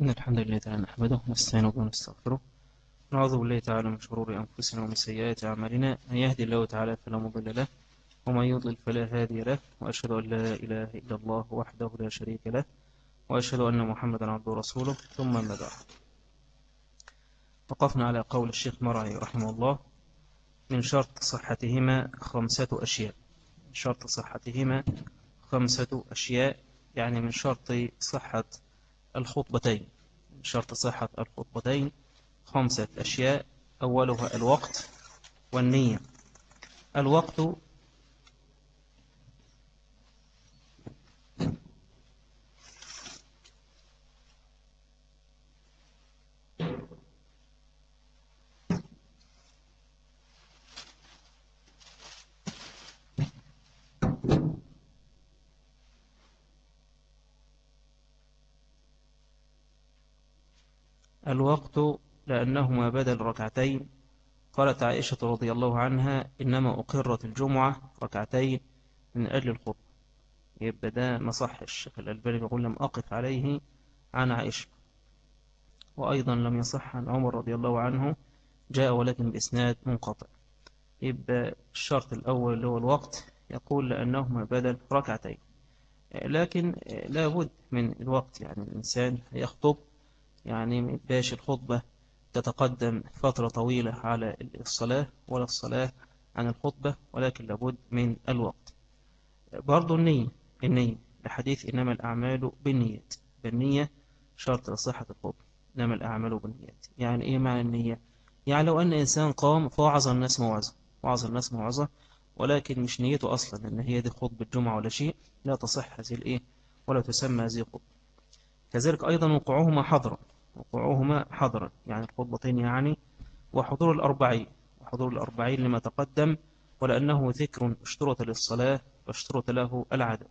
إن الحمد لله تعالى نحمده ونستعين به ونستغفره. نعوذ بالله تعالى من شرور أنفسنا ومن سيئات أعمالنا. من يهدي الله تعالى فلا مضل له ومن يضلل فلا هادي له وأشهد أن لا إله إلا الله وحده لا شريك له وأشهد أن محمدا عبده ورسوله. ثم ما بعد. وقفنا على قول الشيخ مرعي رحمه الله. من شرط صحتهما خمسة أشياء. شرط صحتهما خمسة أشياء يعني من شرط صحة الخطبتين. شرط صحة الخطبتين. خمسة أشياء. أولها الوقت والنية. الوقت الوقت لأنهما بدل ركعتين. قالت عائشة رضي الله عنها إنما أقرت الجمعة ركعتين من أجل الخطبة يبقى ده ما صح الشيخ الألباني يقول لم أقف عليه عن عائشة. وأيضا لم يصح عن عمر رضي الله عنه جاء ولكن بإسناد منقطع. يبقى الشرط الأول اللي هو الوقت يقول لأنهما بدل ركعتين. لكن لا بد من الوقت يعني الإنسان يخطب يعني باش الخطبة تتقدم فترة طويلة على الصلاة ولا الصلاة عن الخطبة ولكن لابد من الوقت. برضو النية النية لحديث إنما الأعمال بالنيات. بالنية شرط لصحة الخطبة إنما الأعمال بالنيات. يعني إيه معنى النية؟ يعني لو أن إنسان قام فوعظ الناس موعظة وعظ الناس موعظة ولكن مش نيته أصلا إن هي دي خطبة جمعة ولا شيء لا تصح هذه الإيه؟ ولا تسمى هذه خطبة كذلك أيضا وقوعهما حضرا وقوعهما حضرا يعني الخطبتين يعني وحضور الأربعين وحضور الأربعين لما تقدم ولأنه ذكر اشترط للصلاة واشترط له العدد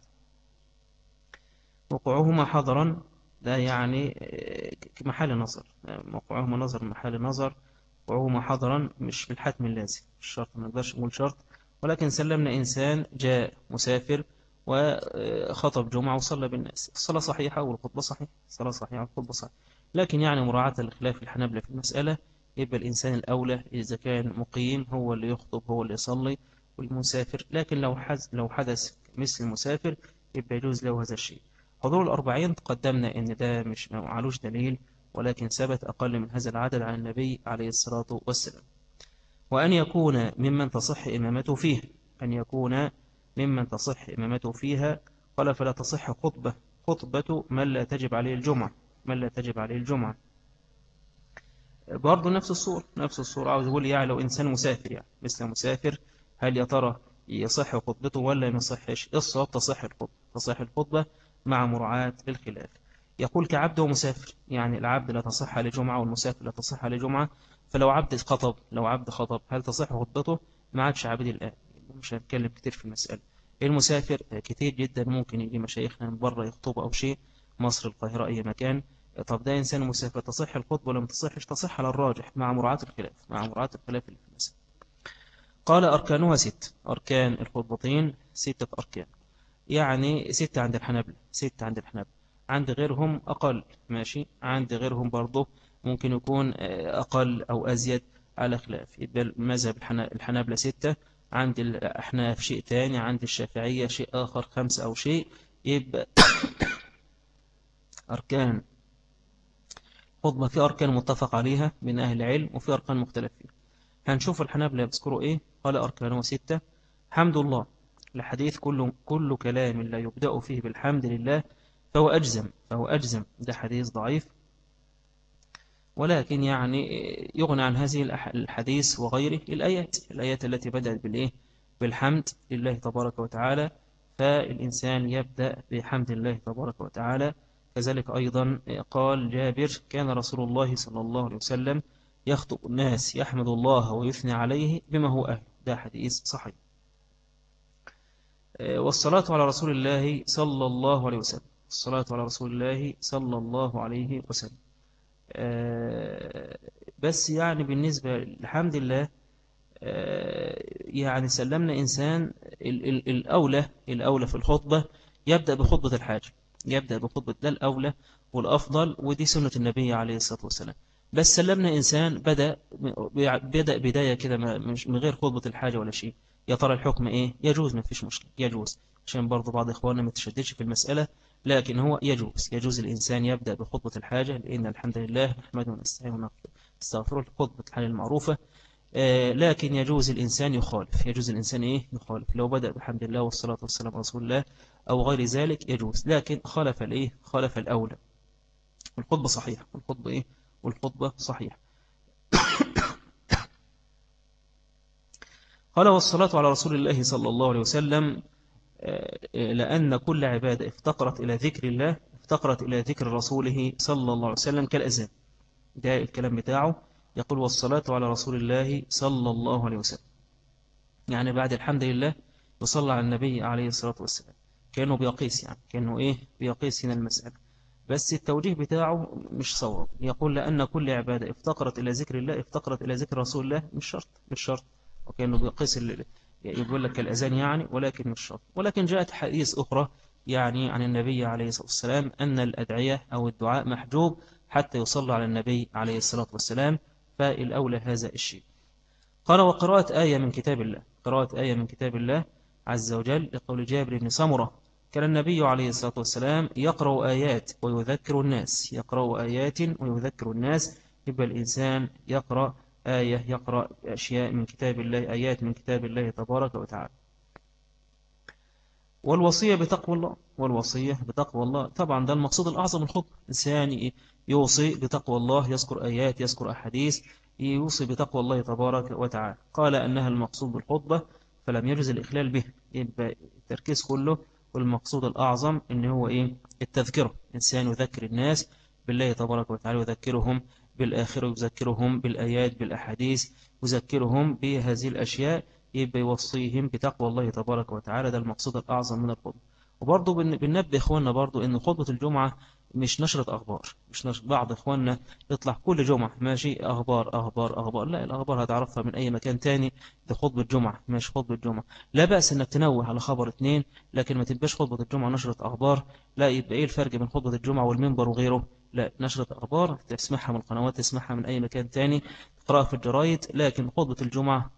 وقوعهما حضرا لا يعني محل نظر وقوعهما نظر محل نظر وقوعهما حضرا مش في الحتم اللازم الشرط ما نقدرش نقول شرط ولكن سلمنا إنسان جاء مسافر وخطب جمعة وصلى بالناس. الصلاة صحيحة والخطبة صحيحة. الصلاة صحيحة والخطبة صحيحة. لكن يعني مراعاة الخلاف الحنابلة في المسألة يبقى الإنسان الأولى إذا كان مقيم هو اللي يخطب هو اللي يصلي والمسافر. لكن لو حز لو حدث مثل المسافر يبقى يجوز له هذا الشيء. حضور الأربعين تقدمنا إن ده مش معلوش دليل ولكن ثبت أقل من هذا العدد عن النبي عليه الصلاة والسلام. وأن يكون ممن تصح إمامته فيه. أن يكون ممن تصح إمامته فيها. قال فلا تصح خطبة خطبة من لا تجب عليه الجمعة من لا تجب عليه الجمعة. برضو نفس الصورة نفس الصورة. عاوز يقول يعني لو إنسان مسافر يعني مثل مسافر هل يا ترى يصح خطبته ولا ما يصحش؟ الصواب تصح الخطبة تصح الخطبة مع مراعاة الخلاف يقول كعبد ومسافر يعني العبد لا تصح عليه جمعة والمسافر لا تصح عليه جمعة فلو عبد خطب لو عبد خطب هل تصح خطبته؟ ما عادش عبد الآن. مش هنتكلم كتير في المسألة. المسافر كتير جدا ممكن يجي مشايخنا من بره يخطب أو شيء مصر القاهرة أي مكان. طب ده إنسان مسافر تصح الخطبة ولا ما تصحش؟ تصح على الراجح مع مراعاة الخلاف مع مراعاة الخلاف اللي في المسألة قال أركانها ست أركان الخطبتين ستة أركان. يعني ستة عند الحنابلة ستة عند الحنابلة. عند غيرهم أقل ماشي. عند غيرهم برضه ممكن يكون أقل أو أزيد على خلاف. يبقى المذهب الحنابلة ستة. عند الأحناف شيء تاني عند الشافعية شيء آخر خمسة أو شيء يبقى أركان. خطبة في أركان متفق عليها من أهل العلم وفي أركان مختلف فيها. هنشوف الحنابلة يذكروا إيه؟ قال أركانه ستة حمد الله. لحديث كل, كل كلام لا يبدأ فيه بالحمد لله فهو أجزم فهو أجزم. ده حديث ضعيف. ولكن يعني يغنى عن هذه الحديث وغيره الآيات الآيات التي بدأت بالإيه؟ بالحمد لله تبارك وتعالى. فالإنسان يبدأ بحمد الله تبارك وتعالى. كذلك أيضا قال جابر كان رسول الله صلى الله عليه وسلم يخطب الناس يحمد الله ويثني عليه بما هو أهل. ده حديث صحيح. والصلاة على رسول الله صلى الله عليه وسلم. الصلاة على رسول الله صلى الله عليه وسلم. بس يعني بالنسبة الحمد لله يعني سلمنا إنسان الأولى الأولى في الخطبة يبدأ بخطبة الحاجة يبدأ بخطبة ده الأولى والأفضل ودي سنة النبي عليه الصلاة والسلام. بس سلمنا إنسان بدأ بدأ بداية كده من غير خطبة الحاجة ولا شيء. يا ترى الحكم إيه؟ يجوز ما فيش مشكلة يجوز. عشان برضو بعض إخواننا ما في المسألة. لكن هو يجوز يجوز الإنسان يبدأ بخطبة الحاجة لأن الحمد لله نحمده ونستعين ونستغفره خطبة الحاجة المعروفة. آه، لكن يجوز الإنسان يخالف. يجوز الإنسان إيه؟ يخالف. لو بدأ بحمد الله والصلاة والسلام على رسول الله أو غير ذلك يجوز. لكن خالف الإيه؟ خالف الأولى. الخطبة صحيحة. والخطبة إيه؟ والخطبة صحيحة. قال والصلاة على رسول الله صلى الله عليه وسلم لأن كل عبادة افتقرت إلى ذكر الله افتقرت إلى ذكر رسوله صلى الله عليه وسلم كالأذان. ده الكلام بتاعه. يقول والصلاة على رسول الله صلى الله عليه وسلم. يعني بعد الحمد لله يصلى على النبي عليه الصلاة والسلام. كأنه بيقيس يعني كأنه إيه؟ بيقيس هنا المسألة. بس التوجيه بتاعه مش صواب. يقول لأن كل عبادة افتقرت إلى ذكر الله افتقرت إلى ذكر رسول الله مش شرط مش شرط. وكأنه بيقيس يقول لك الأذان يعني ولكن مش شرط. ولكن جاءت حديث أخرى يعني عن النبي عليه الصلاة والسلام أن الأدعية أو الدعاء محجوب حتى يصلى على النبي عليه الصلاة والسلام فالأولى هذا الشيء. قال وقراءة آية من كتاب الله. قراءة آية من كتاب الله عز وجل لقول جابر بن سمرة كان النبي عليه الصلاة والسلام يقرأ آيات ويذكر الناس يقرأ آيات ويذكر الناس. يبقى الإنسان يقرأ آية يقرأ أشياء من كتاب الله آيات من كتاب الله تبارك وتعالى. والوصية بتقوى الله والوصية بتقوى الله. طبعا ده المقصود الأعظم الخطبة إنسان يوصي بتقوى الله يذكر آيات يذكر أحاديث يوصي بتقوى الله تبارك وتعالى. قال أنها المقصود بالخطبة فلم يجز الإخلال به يبقى التركيز كله والمقصود الأعظم إن هو إيه؟ التذكرة. إنسان يذكر الناس بالله تبارك وتعالى يذكرهم بالآخرة يذكرهم بالآيات بالأحاديث يذكرهم بهذه الأشياء يبقى يوصيهم بتقوى الله تبارك وتعالى. ده المقصود الأعظم من الخطبة. وبرضه بننبه إخواننا برضه إن خطبة الجمعة مش نشرة أخبار مش نشر بعض إخواننا يطلع كل جمعة ماشي أخبار أخبار أخبار. لا الأخبار هتعرفها من أي مكان تاني دي خطبة جمعة ماشي خطبة جمعة لا بأس إنك تنوه على خبر اتنين لكن ما تبقاش خطبة الجمعة نشرة أخبار. لا يبقى إيه الفرق بين خطبة الجمعة والمنبر وغيره؟ لا نشرة أخبار تسمعها من القنوات تسمعها من أي مكان تاني تقرأها في الجرايد لكن خطبة الجمعة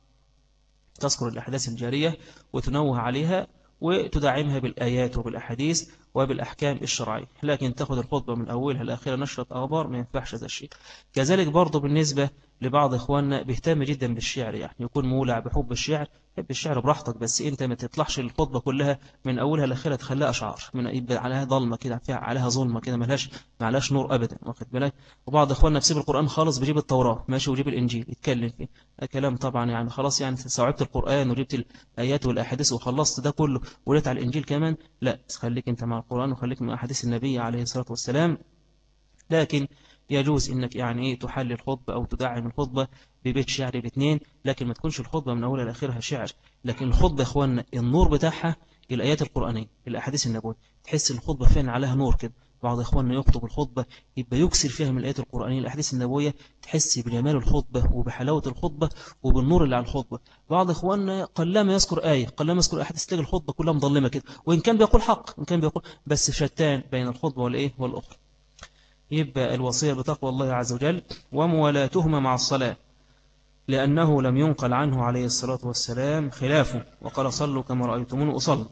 تذكر الأحداث الجارية وتنوه عليها وتدعمها بالآيات وبالأحاديث وبالأحكام الشرعية. لكن تأخذ الخطبة من أولها لآخرها نشرة أخبار ما ينفعش هذا الشيء. كذلك برضو بالنسبة لبعض إخواننا بيهتم جدا بالشعر يعني. يكون مولع بحب الشعر حب الشعر براحتك بس أنت ما تطلعش الخطبة كلها من أولها لآخرها تخليها أشعار من عليها ظلمة كده فيها عليها ظلمة كده ملهاش معلهاش نور أبدا واخد بالك؟ وبعض إخواننا بسيب القرآن خالص بيجيب التوراة ماشي؟ ويجيب الإنجيل يتكلم فيه. كلام طبعا يعني خلاص يعني استوعبت القرآن وجبت الآيات والأحاديث وخلصت ده كله وليت على الإنجيل كمان؟ لا خليك أنت مع القرآن وخليك مع أحاديث النبي عليه الصلاة والسلام. لكن يجوز إنك يعني إيه تحلل الخطبة أو تدعم الخطبة ببيت شعر باثنين لكن ما تكونش الخطبة من أولها لآخرها شعر لكن الخطبة يا اخوانا النور بتاعها الآيات القرآنية الأحاديث النبوية. تحس الخطبة فين؟ عليها نور كده. بعض اخواننا يخطب الخطبة يبقى يكسر فيها من الآيات القرآنية الأحاديث النبوية تحس بجمال الخطبة وبحلاوة الخطبة وبالنور اللي على الخطبة. بعض اخواننا قلما يذكر آية قلما يذكر احاديث تلاقي الخطبة كلها مظلمة كده. وإن كان بيقول حق إن كان بيقول بس شتان بين الخطبة والإيه؟ والأخرى. يبقى الوصية بتقوى الله عز وجل وموالاتهما مع الصلاة لأنه لم ينقل عنه عليه الصلاة والسلام خلافه وقال صلوا كما رأيتمون أصل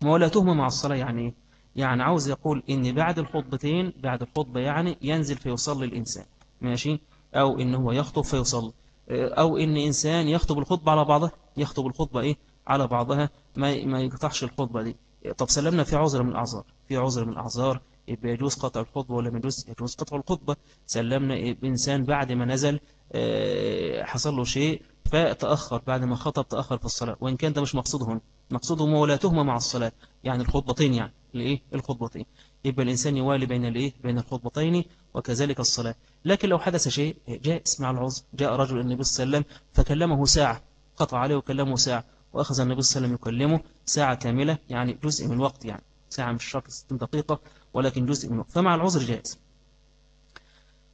موالاتهما مع الصلاة يعني إيه؟ يعني عاوز يقول إن بعد الخطبتين بعد الخطبة يعني ينزل فيصلي الإنسان ماشي؟ أو إن هو يخطب فيصلي. أو إن إنسان يخطب الخطبة على بعضها يخطب الخطبة إيه؟ على بعضها ما ما يقطعش الخطبة دي. طب سلمنا في عذر من الأعذار في عذر من الأعذار يبقى يجوز قطع الخطبة ولا يجوز؟ يجوز قطع الخطبة. سلمنا إنسان بعد ما نزل آه، حصل له شيء فتأخر بعد ما خطب تأخر في الصلاة. وإن كان ده مش مقصوده هنا. مقصوده مولاتهما مع الصلاة. يعني الخطبتين يعني. لإيه؟ الخطبتين. يبقى الإنسان يوالي بين الإيه؟ بين الخطبتين وكذلك الصلاة. لكن لو حدث شيء جاء اسمع العظ جاء رجل النبي صلى الله عليه وسلم فكلمه ساعة. قطع عليه وكلمه ساعة. وأخذ النبي صلى الله عليه وسلم يكلمه ساعة كاملة يعني جزء من الوقت يعني. ساعة مش شرط 60 دقيقة. ولكن جزء منه. فمع العذر جائز.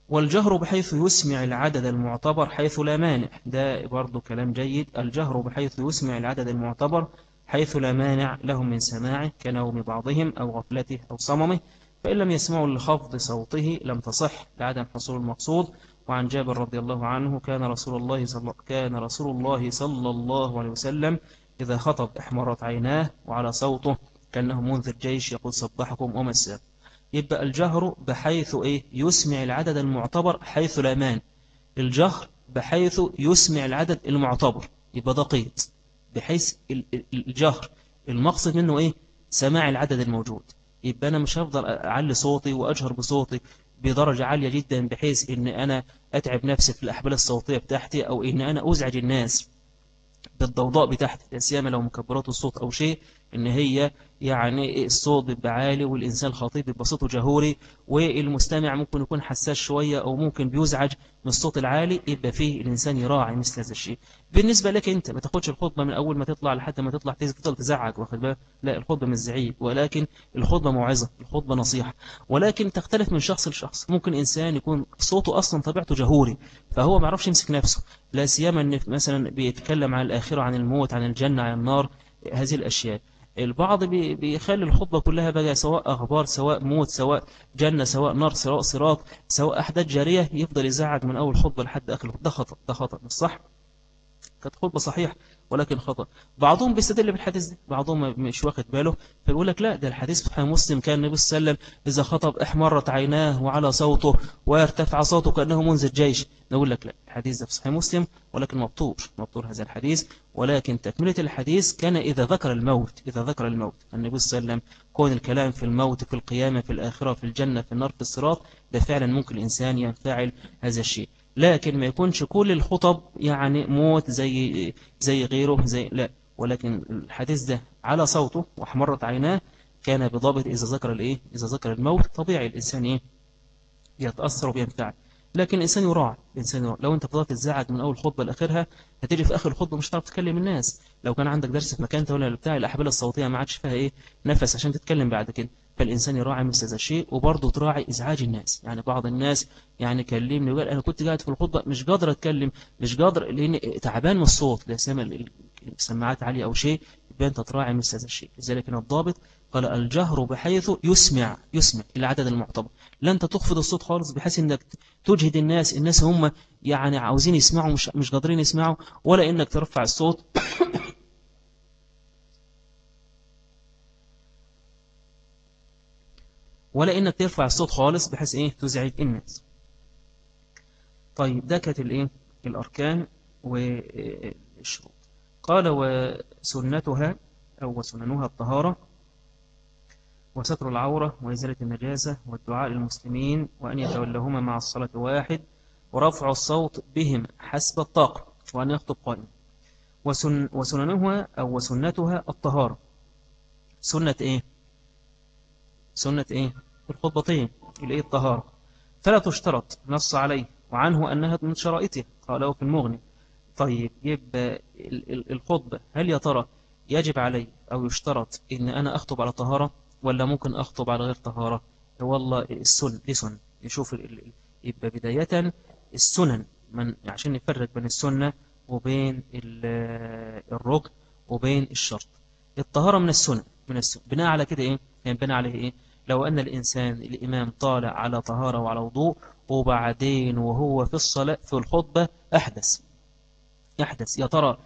والجهر بحيث يسمع العدد المعتبر حيث لا مانع. ده برضو كلام جيد. الجهر بحيث يسمع العدد المعتبر حيث لا مانع لهم من سماعه كنوم بعضهم أو غفلته أو صممه. فإن لم يسمعوا لخفض صوته لم تصح لعدم حصول المقصود. وعن جابر رضي الله عنه كان رسول الله صلى كان رسول الله صلى الله عليه وسلم إذا خطب احمرت عيناه وعلى صوته كأنه منذر جيش يقول صبحكم ومساء يبقى الجهر بحيث إيه؟ يسمع العدد المعتبر حيث الأمان الجهر بحيث يسمع العدد المعتبر. يبقى دقيق بحيث الجهر المقصد منه إيه؟ سماع العدد الموجود. يبقى أنا مش هفضل أعلي صوتي وأجهر بصوتي بدرجة عالية جدا بحيث إن أنا أتعب نفسي في الأحبال الصوتية بتاعتي أو إن أنا أزعج الناس. بالضوضاء بتاعتي سيما لو مكبرات الصوت أو شيء إن هي يعني الصوت بيبقى عالي والإنسان الخطيب بيبقى صوته جهوري والمستمع ممكن يكون حساس شوية أو ممكن بيزعج من الصوت العالي يبقى فيه الإنسان يراعي مثل هذا الشيء. بالنسبة لك أنت ما تاخدش الخطبة من أول ما تطلع لحد ما تطلع تفضل تزعج واخد بالك؟ لا الخطبة مش زعيق ولكن الخطبة موعظة الخطبة نصيحة. ولكن تختلف من شخص لشخص. ممكن إنسان يكون صوته أصلا طبيعته جهوري فهو ما يعرفش يمسك نفسه. لا سيما إن مثلا بيتكلم عن الآخرة عن الموت عن الجنة عن النار هذه الأشياء. البعض بيخلي الخطبة كلها بقى سواء أخبار سواء موت سواء جنة سواء نار سواء صراط سواء أحداث جارية يفضل يزعج من أول خطبة لحد آخر ده خطأ ده خطأ مش صح؟ كانت خطبة صحيح ولكن خطأ. بعضهم بيستدل بالحديث ده بعضهم مش واخد باله فيقول لك لا ده الحديث في مسلم كان النبي صلى الله عليه وسلم إذا خطب احمرت عيناه وعلى صوته وارتفع صوته كأنه منذر جيش. نقول لك لا الحديث ده في صحيح مسلم ولكن مبطور مبطور هذا الحديث. ولكن تكملة الحديث كان إذا ذكر الموت إذا ذكر الموت. النبي صلى الله عليه وسلم كون الكلام في الموت في القيامة في الآخرة في الجنة في النار في الصراط ده فعلا ممكن الإنسان ينفعل هذا الشيء. لكن ما يكونش كل الخطب يعني موت زي زي غيره زي لا. ولكن الحديث ده على صوته واحمرت عيناه كان بضابط إذا ذكر الإيه؟ إذا ذكر الموت طبيعي الإنسان إيه؟ يتأثر وينفعل. لكن الإنسان يراعي الإنسان يراعي. لو أنت فضلت تزعج من أول خطبة لآخرها هتيجي في آخر الخطبة مش هتعرف تكلم الناس. لو كان عندك درس في مكان ولا بتاع الأحبال الصوتية ما عادش فيها إيه؟ نفس عشان تتكلم بعد كده. فالإنسان يراعي مثل هذا الشيء وبرضه تراعي إزعاج الناس. يعني بعض الناس يعني كلمني وقال أنا كنت قاعد في الخطبة مش قادر أتكلم مش قادر لأن تعبان من الصوت. لا سامع السماعات عالية أو شيء يبقى أنت تراعي مثل هذا الشيء. لذلك الضابط قال الجهر بحيث يسمع يسمع العدد المعتبر. لا أنت تخفض الصوت خالص بحيث أنك تجهد الناس. الناس هم يعني عاوزين يسمعوا مش, مش قادرين يسمعوا ولا أنك ترفع الصوت. ولا إنك ترفع الصوت خالص بحيث إيه تزعج الناس. طيب ده كانت الإيه؟ الأركان والشروط. قال وسنتها أو وسننها الطهارة وستر العورة وإزالة النجاسة والدعاء للمسلمين وأن يتولهما مع الصلاة واحد ورفع الصوت بهم حسب الطاقة وأن يخطب قائم. وسن وسننها أو وسنتها الطهارة. سنة إيه؟ سنة إيه؟ الخطبتين الإيه الطهارة فلا تشترط نص عليه وعنه أنها من شرائطه. قاله في المغني. طيب يبقى الخطبة هل يا ترى يجب علي أو يشترط إن أنا أخطب على طهارة ولا ممكن أخطب على غير طهارة؟ والله السن دي يشوف يبقى بداية السنن من عشان نفرق بين السنة وبين الركن وبين الشرط. الطهارة من السنة من السنة بناء على كده إيه؟ يعني بناء عليه إيه؟ لو أن الإنسان الإمام طالع على طهارة وعلى وضوء وبعدين وهو في الصلاة في الخطبة أحدث. يحدث يا ترى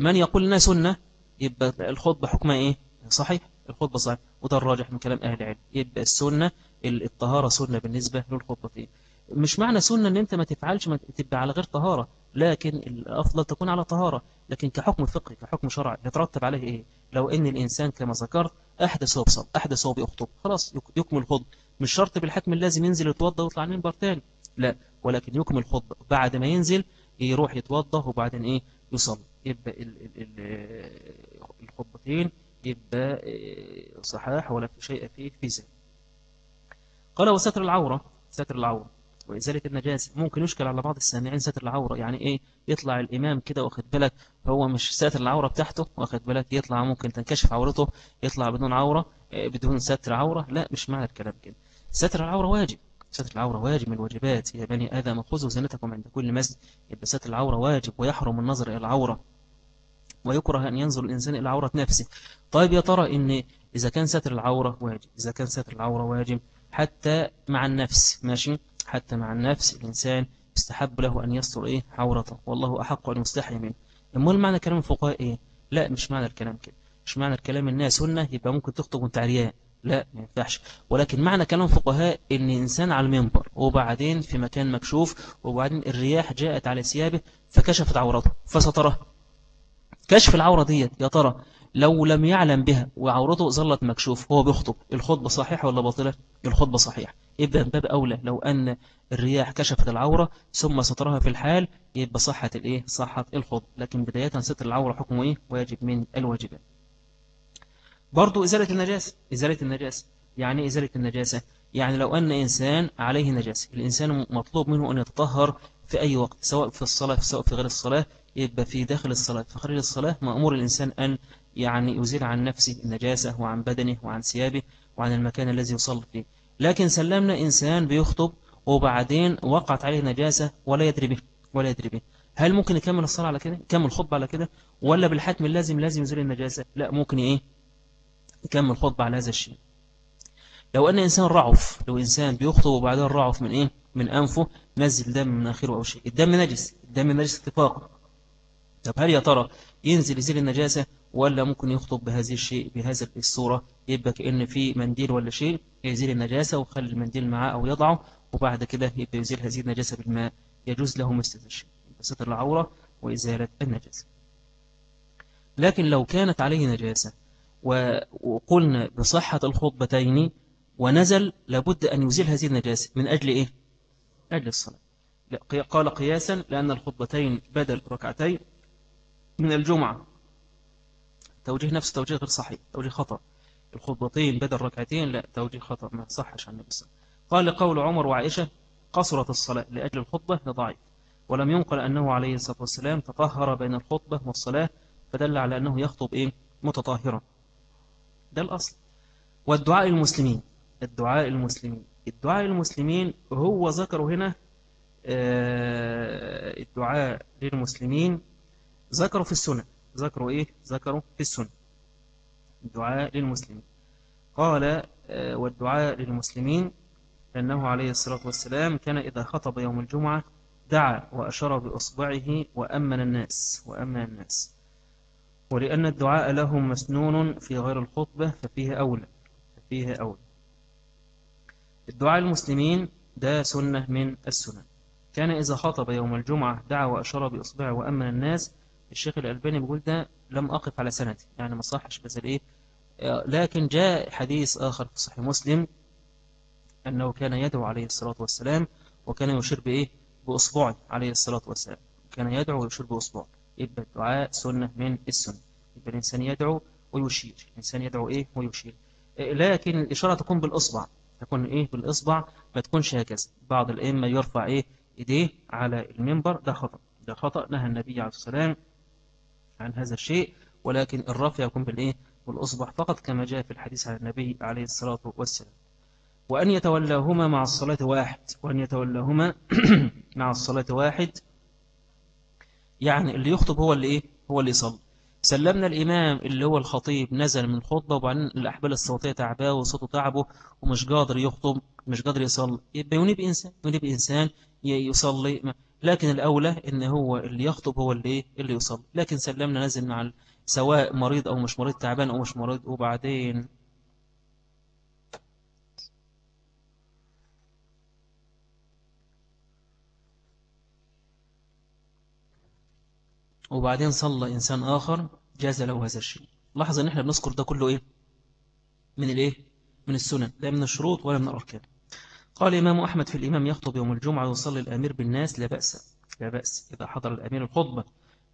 من يقول لنا سنة؟ يبقى الخطبة حكمها إيه؟ صحيح الخطبة صحيح. وده الراجح من كلام أهل العلم. يبقى السنة الطهارة سنة بالنسبة للخطبتين مش معنى سنة إن أنت ما تفعلش ما تبقى على غير طهارة. لكن الأفضل تكون على طهارة. لكن كحكم فقهي كحكم شرعي يترتب عليه إيه؟ لو أن الإنسان كما ذكرت أحدث هو بصل أحدث هو بيخطب خلاص يكمل خطب مش شرط بالحكم لازم ينزل يتوضى ويطلع المنبر تاني. لا ولكن يكمل خطبة بعد ما ينزل يروح يتوضى وبعدين إيه؟ يصلي. يبقى الخطبتين. يبقى صحاح ولا في شيء فيه في ذلك قال وستر العورة ستر العورة. وإزالة النجاسة ممكن يشكل على بعض السامعين ستر العورة. يعني إيه؟ يطلع الإمام كده واخد بالك هو مش ساتر العورة بتاعته واخد بالك؟ يطلع ممكن تنكشف عورته يطلع بدون عورة آه، بدون ستر عورة. لا مش معنى الكلام كده. ستر العورة واجب. ستر العورة واجب من الواجبات. يا بني آدم خذوا زينتكم عند كل مسجد. يبقى ستر العورة واجب ويحرم النظر إلى العورة ويكره أن ينظر الإنسان إلى عورة نفسه. طيب يا ترى إن إذا كان ستر العورة واجب إذا كان ستر العورة واجب حتى مع النفس ماشي؟ حتى مع النفس الإنسان يستحب له أن يستر إيه؟ عورته. والله أحق أن يستحي منه المهم معنى كلام الفقهاء إيه؟ لا مش معنى الكلام كده. مش معنى الكلام إنها سنة يبقى ممكن تخطب وأنت عريان. لا ما ينفعش. ولكن معنى كلام الفقهاء إن انسان على المنبر وبعدين في مكان مكشوف وبعدين الرياح جاءت على ثيابه فكشفت عورته فستره. كشف العورة ديت يا ترى لو لم يعلم بها وعورته ظلت مكشوف هو بيخطب الخطبة صحيحة ولا باطلة؟ الخطبة صحيحة. يبقى باب أولى لو أن الرياح كشفت العورة ثم سترها في الحال يبقى صحة الإيه؟ صحة الخطب لكن بداية ستر العورة حكمه إيه؟ واجب من الواجبات. برضو إزالة النجاسة. إزالة النجاسة. يعني إزالة النجاسة؟ يعني لو أن إنسان عليه نجاسة الإنسان مطلوب منه أن يتطهر في أي وقت سواء في الصلاة سواء في غير الصلاة يبقى في داخل الصلاة. في خارج الصلاة مأمور الإنسان أن يعني يزيل عن نفسه النجاسة وعن بدنه وعن ثيابه وعن المكان الذي يصلي فيه. لكن سلمنا إنسان بيخطب وبعدين وقعت عليه نجاسة ولا يدري به ولا يدري به. هل ممكن يكمل الصلاة على كده؟ يكمل الخطبة على كده؟ ولا بالحتم اللازم لازم يزيل النجاسة؟ لا ممكن إيه؟ يكمل خطبة على هذا الشيء. لو أن إنسان رعف لو إنسان بيخطب وبعدين رعف من إيه؟ من أنفه نزل دم من آخره أو شيء. الدم نجس الدم نجس اتفاقا. طب هل يا ترى ينزل يزيل النجاسة؟ ولا ممكن يخطب بهذه الشيء بهذه الصورة. يبقى كأن في منديل ولا شيء يزيل النجاسة وخلي المنديل معاه أو يضعه وبعد كده يبقى يزيل هذه النجاسة بالماء. يجوز له مثل الشيء ستر العورة وإزالة النجاسة. لكن لو كانت عليه نجاسة وقلنا بصحة الخطبتين ونزل لابد أن يزيل هذه النجاسة. من أجل إيه؟ أجل الصلاة. قال قياسا لأن الخطبتين بدل ركعتين من الجمعة. توجيه نفس توجيه غير صحيح توجيه خطأ. الخطبتين بدل ركعتين لا توجيه خطأ ما صحش عن النبي قال قول عمر وعائشة قصرت الصلاة لأجل الخطبة لضعيف ولم ينقل أنه عليه الصلاة والسلام تطهر بين الخطبة والصلاة فدل على أنه يخطب إيه؟ متطهرا. ده الأصل. والدعاء المسلمين الدعاء المسلمين الدعاء المسلمين هو ذكره هنا آه، الدعاء للمسلمين ذكروا في السنة. ذكروا إيه؟ ذكروا في السنة. الدعاء للمسلمين. قال آه، والدعاء للمسلمين أنه عليه الصلاة والسلام كان إذا خطب يوم الجمعة دعا وأشار بأصبعه وأمن الناس وأمن الناس. ولأن الدعاء لهم مسنون في غير الخطبة ففيه أولى ففيه أولى. الدعاء المسلمين ده سنة من السنن كان إذا خطب يوم الجمعة دعا وأشار بإصبعه وأمن الناس الشيخ الألباني بيقول ده لم أقف على سنتي يعني ما صحش بس الإيه؟ لكن جاء حديث آخر في صحيح مسلم أنه كان يدعو عليه الصلاة والسلام وكان يشير بإيه؟ بأصبعه عليه الصلاة والسلام. كان يدعو ويشير بأصبعه. يبقى الدعاء سنة من السنة. يبقى الإنسان يدعو ويشير. الإنسان يدعو إيه؟ ويشير. لكن الإشارة تكون بالإصبع. تكون إيه؟ بالإصبع ما تكونش هكذا. بعض الأئمة يرفع إيه؟ إيديه على المنبر. ده خطأ. ده خطأ. نهى النبي عليه الصلاة والسلام عن هذا الشيء ولكن الرفع يكون بالإيه؟ بالأصبع فقط كما جاء في الحديث عن النبي عليه الصلاة والسلام. وأن يتولاهما مع الصلاة واحد وأن يتولاهما مع الصلاة واحد يعني اللي يخطب هو اللي إيه؟ هو اللي يصلي. سلمنا الإمام اللي هو الخطيب نزل من الخطبة وبعدين الأحبال الصوتية تعباه وصوته تعبه ومش قادر يخطب مش قادر يصلي. يبقى ينيب إنسان ينيب إنسان يصلي. لكن الأولى إن هو اللي يخطب هو اللي إيه اللي يصلي. لكن سلمنا نزل مع سواء مريض أو مش مريض تعبان أو مش مريض وبعدين وبعدين صلى إنسان آخر جاز له هذا الشيء. لاحظ أن إحنا بنذكر ده كله إيه؟ من الإيه؟ من السنن. لا من الشروط ولا من الأركان. قال إمام أحمد في الإمام يخطب يوم الجمعة ويصلي الأمير بالناس لا بأس لا بأس إذا حضر الأمير الخطبة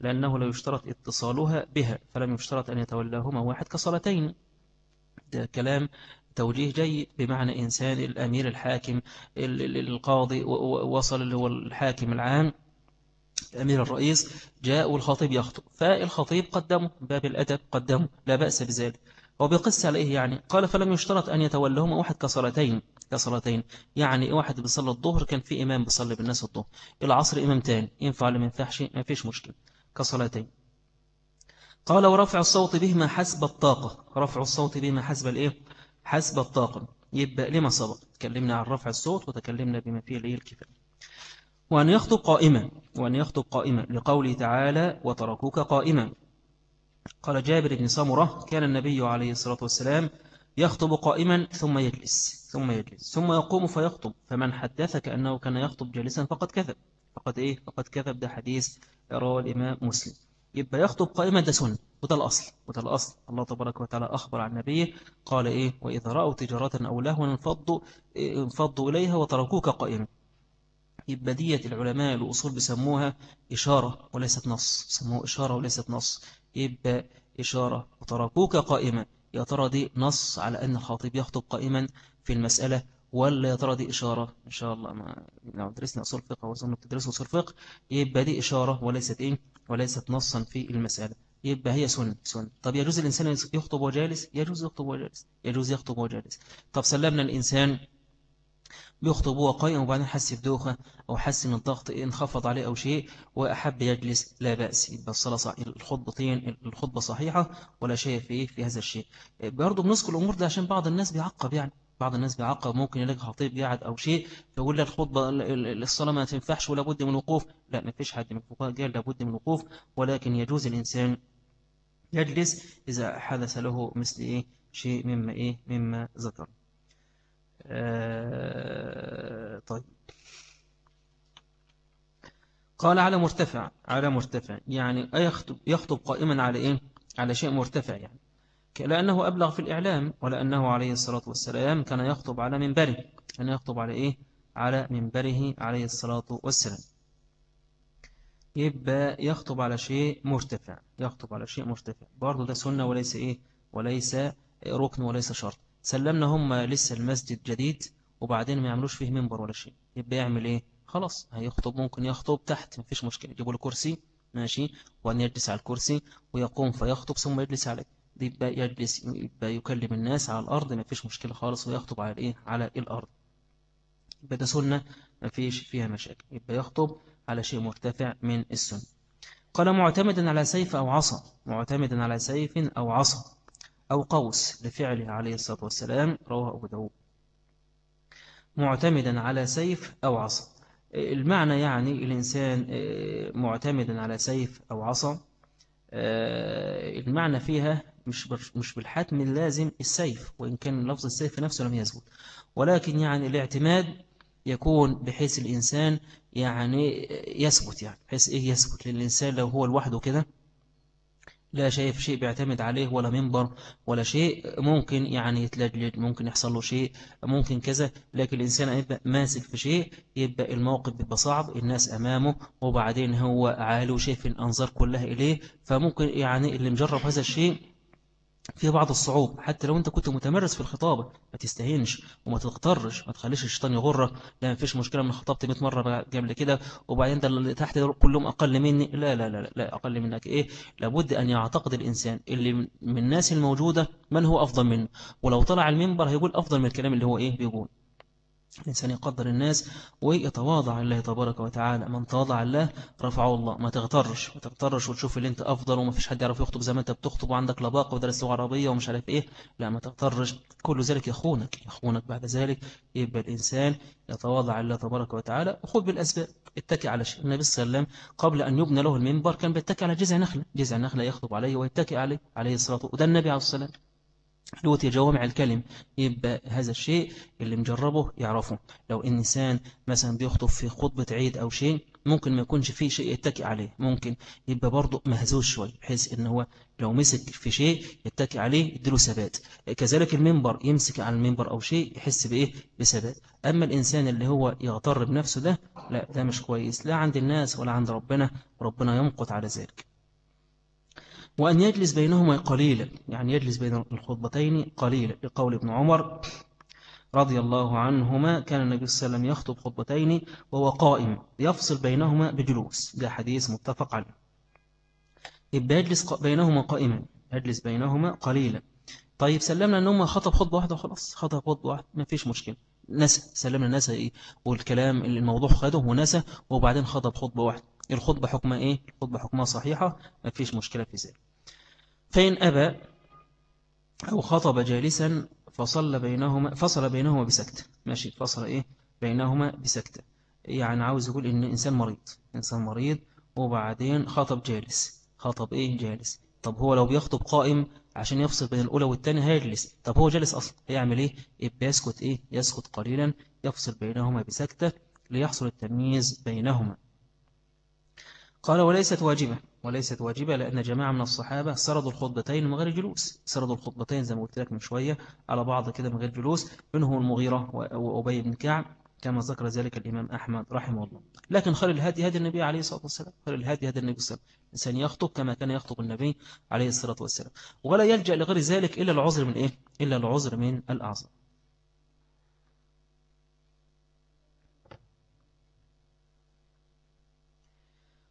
لأنه لا يشترط اتصالها بها فلم يشترط أن يتولاهما واحد كصلاتين ده كلام توجيه جيد بمعنى إنسان الأمير الحاكم القاضي وصل اللي هو الحاكم العام أمير الرئيس جاء والخطيب يخطب. فالخطيب قدمه باب الأدب قدمه لا بأس بذلك. وبقس عليه يعني قال فلم يشترط أن يتولهما واحد كصلاتين كصلاتين يعني واحد بيصلي الظهر كان في إمام بيصلي بالناس الظهر. العصر إمام تاني. ينفع لما ينفعش ما فيش مشكلة. كصلاتين قال ورفع الصوت بهما حسب الطاقة. رفع الصوت بهما حسب الإيه؟ حسب الطاقة. يبقى لما سبق. تكلمنا عن رفع الصوت وتكلمنا بما فيه الإيه الكفاية. وأن يخطب قائما. وأن يخطب قائما. لقوله تعالى وتركوك قائما. قال جابر بن سمرة كان النبي عليه الصلاة والسلام يخطب قائما ثم يجلس. ثم يجلس ثم يقوم فيخطب. فمن حدثك أنه كان يخطب جالسا فقد كذب. فقد إيه؟ فقد كذب. ده حديث رواه الإمام مسلم. يبقى يخطب قائما ده سنة. وده الأصل. وده الأصل. الله تبارك وتعالى أخبر عن نبيه. قال إيه؟ وإذا رأوا تجارة أو لهوا انفضوا, انفضوا إليها وتركوك قائما. يبقى دية العلماء الأصول بسموها إشارة وليست نص. بسموها إشارة وليست نص. يبقى إشارة وتركوك قائما. يا ترى دي نص على أن الخاطب يخطب قائما؟ في المسألة ولا يا ترى دي إشارة؟ إن شاء الله ما لو درسنا أصول فقه وظن تدرسوا أصول فقه يبقى دي إشارة وليست إيه؟ وليست نصا في المسألة. يبقى هي سنة سنة. طب يجوز الإنسان يخطب وجالس؟ يجوز يخطب وجالس. يجوز يخطب وجالس. طب سلمنا الإنسان بيخطب هو قائم وبعدين حس بدوخة أو حس من ضغط انخفض عليه أو شيء وأحب يجلس لا بأس. يبقى الصلاة الخطبتين الخطبة صحيحة ولا شيء في في هذا الشيء. برضه بنذكر الأمور ده عشان بعض الناس بيعقب يعني. بعض الناس بيعقب ممكن يلاقي خطيب قاعد أو شيء فيقول له الخطبة الصلاة ما تنفعش ولا بد من الوقوف لا ما فيش حد من الفقهاء قال لابد من الوقوف ولكن يجوز الإنسان يجلس إذا حدث له مثل إيه؟ شيء مما إيه؟ مما ذكر. آه طيب. قال على مرتفع على مرتفع. يعني يخطب, يخطب قائما على إيه؟ على شيء مرتفع يعني. لأنه أبلغ في الإعلام ولأنه عليه الصلاة والسلام كان يخطب على منبره. كان يخطب على إيه؟ على منبره عليه الصلاة والسلام. يبقى يخطب على شيء مرتفع. يخطب على شيء مرتفع. برضو ده سنة وليس إيه؟ وليس ركن وليس شرط. سلمنا هم لسه المسجد جديد وبعدين ما يعملوش فيه منبر ولا شيء. يبقى يعمل إيه؟ خلاص هيخطب ممكن يخطب تحت مفيش مشكلة. يجيبوا له كرسي ماشي وأن يجلس على الكرسي ويقوم فيخطب ثم يجلس عليه. يبقى يجلس يبقى يكلم الناس على الأرض ما فيش مشكلة خالص ويخطب على إيه؟ على الأرض. يبقى ده سنة ما فيش فيها مشاكل. يبقى يخطب على شيء مرتفع من السنة. قال معتمدا على سيف أو عصا. معتمدا على سيف أو عصا أو قوس لفعله عليه الصلاة والسلام رواه أبو داود. معتمدا على سيف أو عصا. المعنى يعني الإنسان آه، معتمدا على سيف أو عصا آه، المعنى فيها مش مش بالحتم اللازم السيف وإن كان لفظ السيف نفسه لم يثبت. ولكن يعني الاعتماد يكون بحيث الإنسان يعني يثبت يعني بحيث إيه يثبت؟ للإنسان لو هو لوحده كده لا شايف شيء بيعتمد عليه ولا منبر ولا شيء ممكن يعني يتلجلج ممكن يحصل له شيء ممكن كذا. لكن الإنسان يبقى ماسك في شيء يبقى الموقف بيبقى صعب الناس أمامه وبعدين هو عالي وشايف الأنظار كلها إليه. فممكن يعني اللي مجرب هذا الشيء في بعض الصعوب حتى لو انت كنت متمرس في الخطابة ما تستهينش وما تغترش ما تخليش الشيطان يغرك. لا ما فيش مشكلة من خطبت 100 مرة قبل كده وبعدين ده اللي تحت كلهم أقل مني. لا لا لا لا أقل منك. إيه؟ لابد أن يعتقد الإنسان اللي من الناس الموجودة من هو أفضل منه. ولو طلع المنبر هيقول أفضل من الكلام اللي هو إيه؟ بيقول. الإنسان يقدر الناس ويتواضع الله تبارك وتعالى. من تواضع الله رفعه الله ما تغترش ما تغترش وتشوف اللي انت أفضل وما فيش حد يعرف يخطب زي ما انت بتخطب وعندك لباقة ودرس لغة عربية ومش عارف إيه. لا ما تغترش. كل ذلك يخونك يخونك بعد ذلك. يبقى الإنسان يتواضع الله تبارك وتعالى. وخذ بالأسباب اتكي على شيء النبي صلى الله عليه وسلم قبل أن يبنى له المنبر كان بيتكي على جزع نخلة جزع نخلة يخطب عليه ويتكي عليه عليه الصلاة وده النبي عليه الصلاة لوتي جوامع الكلم. يبقى هذا الشيء اللي مجربه يعرفه. لو إنسان مثلا بيخطب في خطبة عيد أو شيء ممكن ما يكونش فيه شيء يتكي عليه. ممكن يبقى برضه مهزوز شوي بحيث إن هو لو مسك في شيء يتكي عليه يديله ثبات. كذلك المنبر يمسك على المنبر أو شيء يحس بإيه؟ بثبات. أما الإنسان اللي هو يغتر بنفسه ده لا ده مش كويس. لا عند الناس ولا عند ربنا ربنا يمقت على ذلك. وأن يجلس بينهما قليلا يعني يجلس بين الخطبتين قليلا. لقول ابن عمر رضي الله عنهما كان النبي صلى الله عليه وسلم يخطب خطبتين وهو قائم يفصل بينهما بجلوس. ده حديث متفق عليه. يبقى يجلس بينهما قائما يجلس بينهما قليلا. طيب سلمنا أنهما خطب خطبة واحدة وخلاص. خطب خطبة واحدة ما فيش مشكلة. نسى سلمنا نسى إيه؟ والكلام اللي الموضوع خده ونسى وبعدين خطب خطبة واحدة. الخطبة حكمها إيه؟ الخطبة حكمها صحيحة ما فيش مشكلة في ذلك. فإن أبى أو خطب جالسا فصل بينهما فصل بينهما بسكتة ماشي. فصل إيه؟ بينهما بسكتة يعني عاوز يقول إن إنسان مريض. إنسان مريض وبعدين خطب جالس. خطب إيه؟ جالس. طب هو لو بيخطب قائم عشان يفصل بين الأولى والثانية هيجلس طب هو جالس أصلا. هيعمل إيه؟ يبقى يسكت إيه؟ يسكت قليلا. يفصل بينهما بسكتة ليحصل التمييز بينهما. قال وليست واجبة. وليست واجبة لأن جماعة من الصحابة سردوا الخطبتين من غير جلوس. سردوا الخطبتين زي ما قلت لك من شوية على بعض كده من غير جلوس. منهم المغيرة وأبي بن كعب كما ذكر ذلك الإمام أحمد رحمه الله. لكن خير الهادي هدي النبي عليه الصلاة والسلام. خير الهادي هدي النبي صلى الله عليه وسلم. يخطب كما كان يخطب النبي عليه الصلاة والسلام. ولا يلجأ لغير ذلك إلا العذر من إيه؟ إلا العذر من الأعظم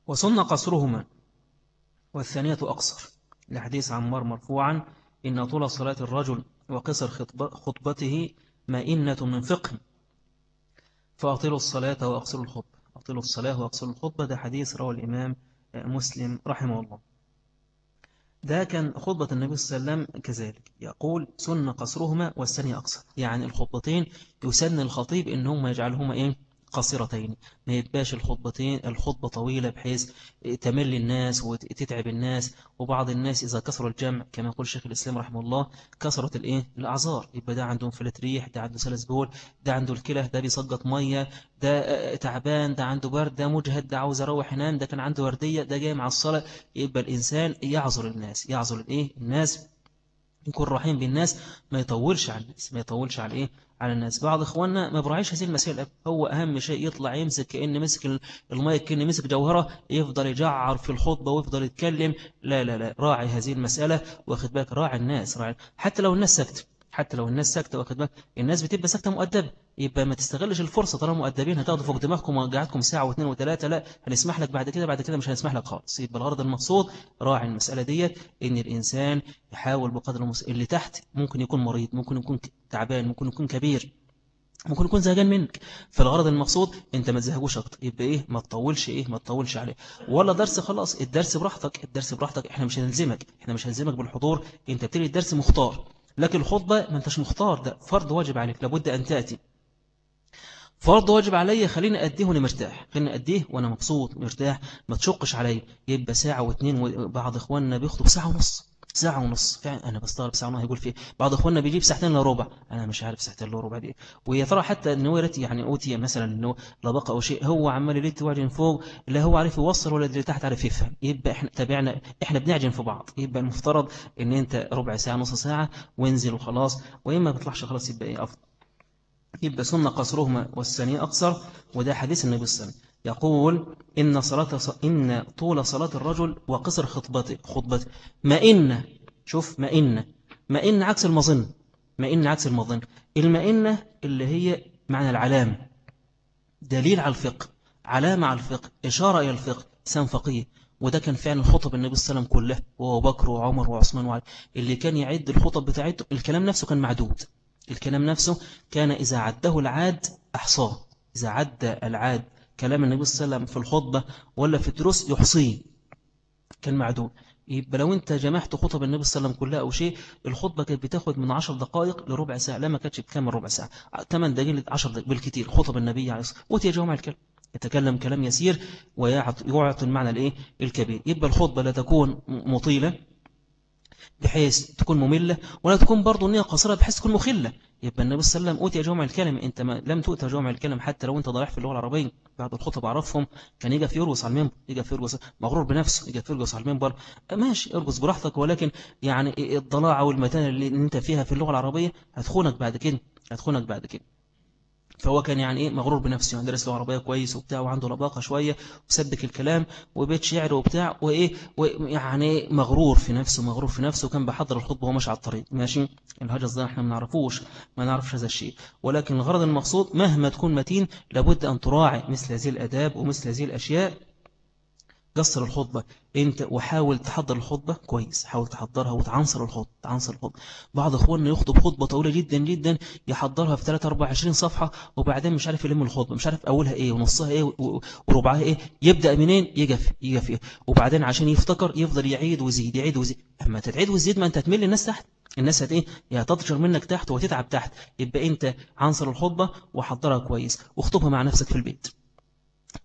وسن قصرهما. والثانية أقصر. لحديث عمار مرفوعا إن طول صلاة الرجل وقصر خطبته مئنة من فقه. فأطلوا الصلاة وأقصروا الخطبة. أطلوا الصلاة وأقصروا الخطبة. ده حديث روى الإمام مسلم رحمه الله. ده كان خطبة النبي صلى الله عليه وسلم كذلك. يقول سن قصرهما والثانية أقصر. يعني الخطبتين يسن الخطيب إنهم يجعلهما إيه؟ قصيرتين. ما يتباش الخطبتين الخطبة طويلة بحيث تمل الناس وتتعب الناس. وبعض الناس إذا كسروا الجمع كما يقول شيخ الإسلام رحمه الله كسرت الإيه؟ الأعذار. يبقى ده عنده انفلات ريح ده عنده سلس بول ده عنده الكلى ده بيسقط مية ده تعبان ده عنده برد ده مجهد ده عاوز يروح ينام ده كان عنده وردية ده جاي مع الصلاة. يبقى الإنسان يعذر الناس. يعذر الإيه؟ الناس يكون رحيم بالناس ما يطولش على الناس ما يطولش على إيه على الناس. بعض إخواننا ما براعيش هذه المسائل. هو أهم شيء يطلع يمسك كأن مسك المايك كأن مسك جوهرة يفضل يجعر في الخطبة ويفضل يتكلم. لا لا لا راعي هذه المسألة واخد بالك راعي الناس راعي. حتى لو الناس سكت حتى لو الناس ساكتة واخد بالك الناس بتبقى ساكتة مؤدبة. يبقى ما تستغلش الفرصة طالما مؤدبين هتاخدوا فوق دماغكم وقعدكم ساعة واثنين وثلاثة لا هنسمح لك بعد كده بعد كده مش هنسمح لك خالص. يبقى الغرض المقصود راعي المسألة ديت إن الإنسان يحاول بقدر المس... اللي تحت ممكن يكون مريض ممكن يكون تعبان ممكن يكون كبير ممكن يكون زهقان منك. فالغرض المقصود أنت ما تزهقوش أكتر. يبقى إيه؟ ما تطولش إيه؟ ما تطولش عليه. ولا درس خلاص الدرس براحتك. الدرس براحتك. إحنا مش هنلزمك. إحنا مش هنلزمك بالحضور. أنت بتبتدي الدرس مختار. لكن الخطبة ما أنتش مختار. ده فرض واجب عليك لابد أن تأتي. فرض واجب عليا خليني أديه وأنا مرتاح. خليني أديه وأنا مبسوط مرتاح. ما تشقش عليا يبقى ساعة واثنين وبعض إخواننا بيخطب ساعة ونص. ساعة ونص. فعلا أنا بستغرب ساعة ونص. يقول فيه بعض أخواننا بيجيب ساعتين إلا ربع. أنا مش عارف ساعتين إلا ربع دي. ويا ترى حتى إن هو يعني أوتي مثلا إنه لا بقى أو شيء. هو عمال يلت واجن فوق لا هو عارف يوصل ولا اللي تحت عارف يفهم. يبقى إحنا تابعنا إحنا بنعجن في بعض. يبقى المفترض إن أنت ربع ساعة نص ساعة وانزل وخلاص. وإما ما بيطلعش خلاص يبقى إيه أفضل. يبقى سنة قصرهما والثانية أقصر وده حديث النبي صلى الله عليه وسلم. يقول إن صلاة إن طول صلاة الرجل وقصر خطبته خطبته. ما إن شوف مئنة. مئنة عكس المظن مئنة عكس المظن المئنة اللي هي معنى العلامة. دليل على الفقه. علامة على الفقه. إشارة إلى الفقه. سام فقيه وده كان فعلا خطب النبي صلى الله عليه وسلم كلها وهو بكر وعمر وعثمان وعلي. اللي كان يعد الخطب بتاعته الكلام نفسه كان معدود. الكلام نفسه كان إذا عده العاد أحصاه. إذا عد العاد كلام النبي صلى الله عليه وسلم في الخطبة ولا في الدروس يحصيه. كان معدود يبقى لو انت جمعت خطب النبي صلى الله عليه وسلم كلها أو شيء الخطبة كانت بتاخد من 10 دقائق لربع ساعة لا ما كانتش بتكمل ربع ساعة. 8 دقائق 10 دقائق بالكثير خطب النبي عليه الصلاة والسلام. جوامع الكلام. يتكلم كلام يسير ويعطي المعنى الإيه؟ الكبير. يبقى الخطبة لا تكون مطيلة. بحيث تكون مملة ولا تكون برضو نية قصيرة بحيث تكون مخلة. يبقى النبي صلى الله عليه وسلم أوتي جمع الكلم. أنت ما لم تؤتى جمع الكلم حتى لو أنت ضايع في اللغة العربية. بعد الخطب أعرفهم كان يجي في يرقص على المنبر يجي في يرقص مغرور بنفسه يجي في يرقص على المنبر. ماشي ارقص براحتك ولكن يعني الضلاعة والمتانة اللي أنت فيها في اللغة العربية هتخونك بعد كده هتخونك بعد كده. فهو كان يعني إيه مغرور بنفسه يعني درس له عربية كويس وبتاع وعنده لباقة شوية وسبك الكلام وبيت شعر وبتاع وإيه ويعني مغرور في نفسه مغرور في نفسه وكان بحضر الخطبة وهو ماشي على الطريق. ماشي؟ الهجس ده إحنا ما نعرفوش ما نعرفش هذا الشيء. ولكن الغرض المقصود مهما تكون متين لابد أن تراعي مثل هذه الآداب ومثل هذه الأشياء قصر الخطبة. انت وحاول تحضر الخطبة. كويس. حاول تحضرها وتعنصر الخطبة. تعنصر الخطبة. بعض اخواننا يخطب خطبة طويلة جدا جدا يحضرها في 3 4 20 صفحة وبعدين مش عارف يلم الخطبة. مش عارف أولها إيه ونصها إيه وربعها إيه. يبدأ منين؟ يقف إيه وبعدين عشان يفتكر يفضل يعيد ويزيد يعيد ويزيد. أما تتعيد وتزيد ما أنت هتمل الناس تحت. الناس هت إيه؟ يا تضجر منك تحت وتتعب تحت. يبقى أنت عنصر الخطبة وحضرها كويس. واخطبها مع نفسك في البيت.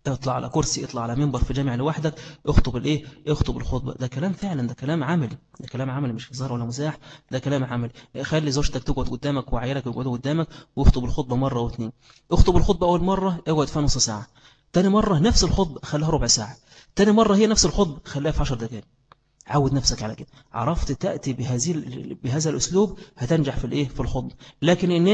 اطلع على كرسي اطلع على منبر في جامع لوحدك اخطب الايه؟ اخطب الخطبة. ده كلام فعلا ده كلام عملي. ده كلام عملي مش هزار ولا مزاح. ده كلام عملي. خلي زوجتك تقعد قدامك وعيالك يقعدوا قدامك واخطب الخطبة مرة واثنين اخطب الخطبة أول مرة اقعد فيها نص ساعة. تاني مرة نفس الخطبة خليها ربع ساعة. تاني مرة هي نفس الخطبة خليها في 10 دقائق عود نفسك على كده. عرفت تأتي بهذه بهذا الأسلوب هتنجح في الإيه؟ في الخطبة. لكن إن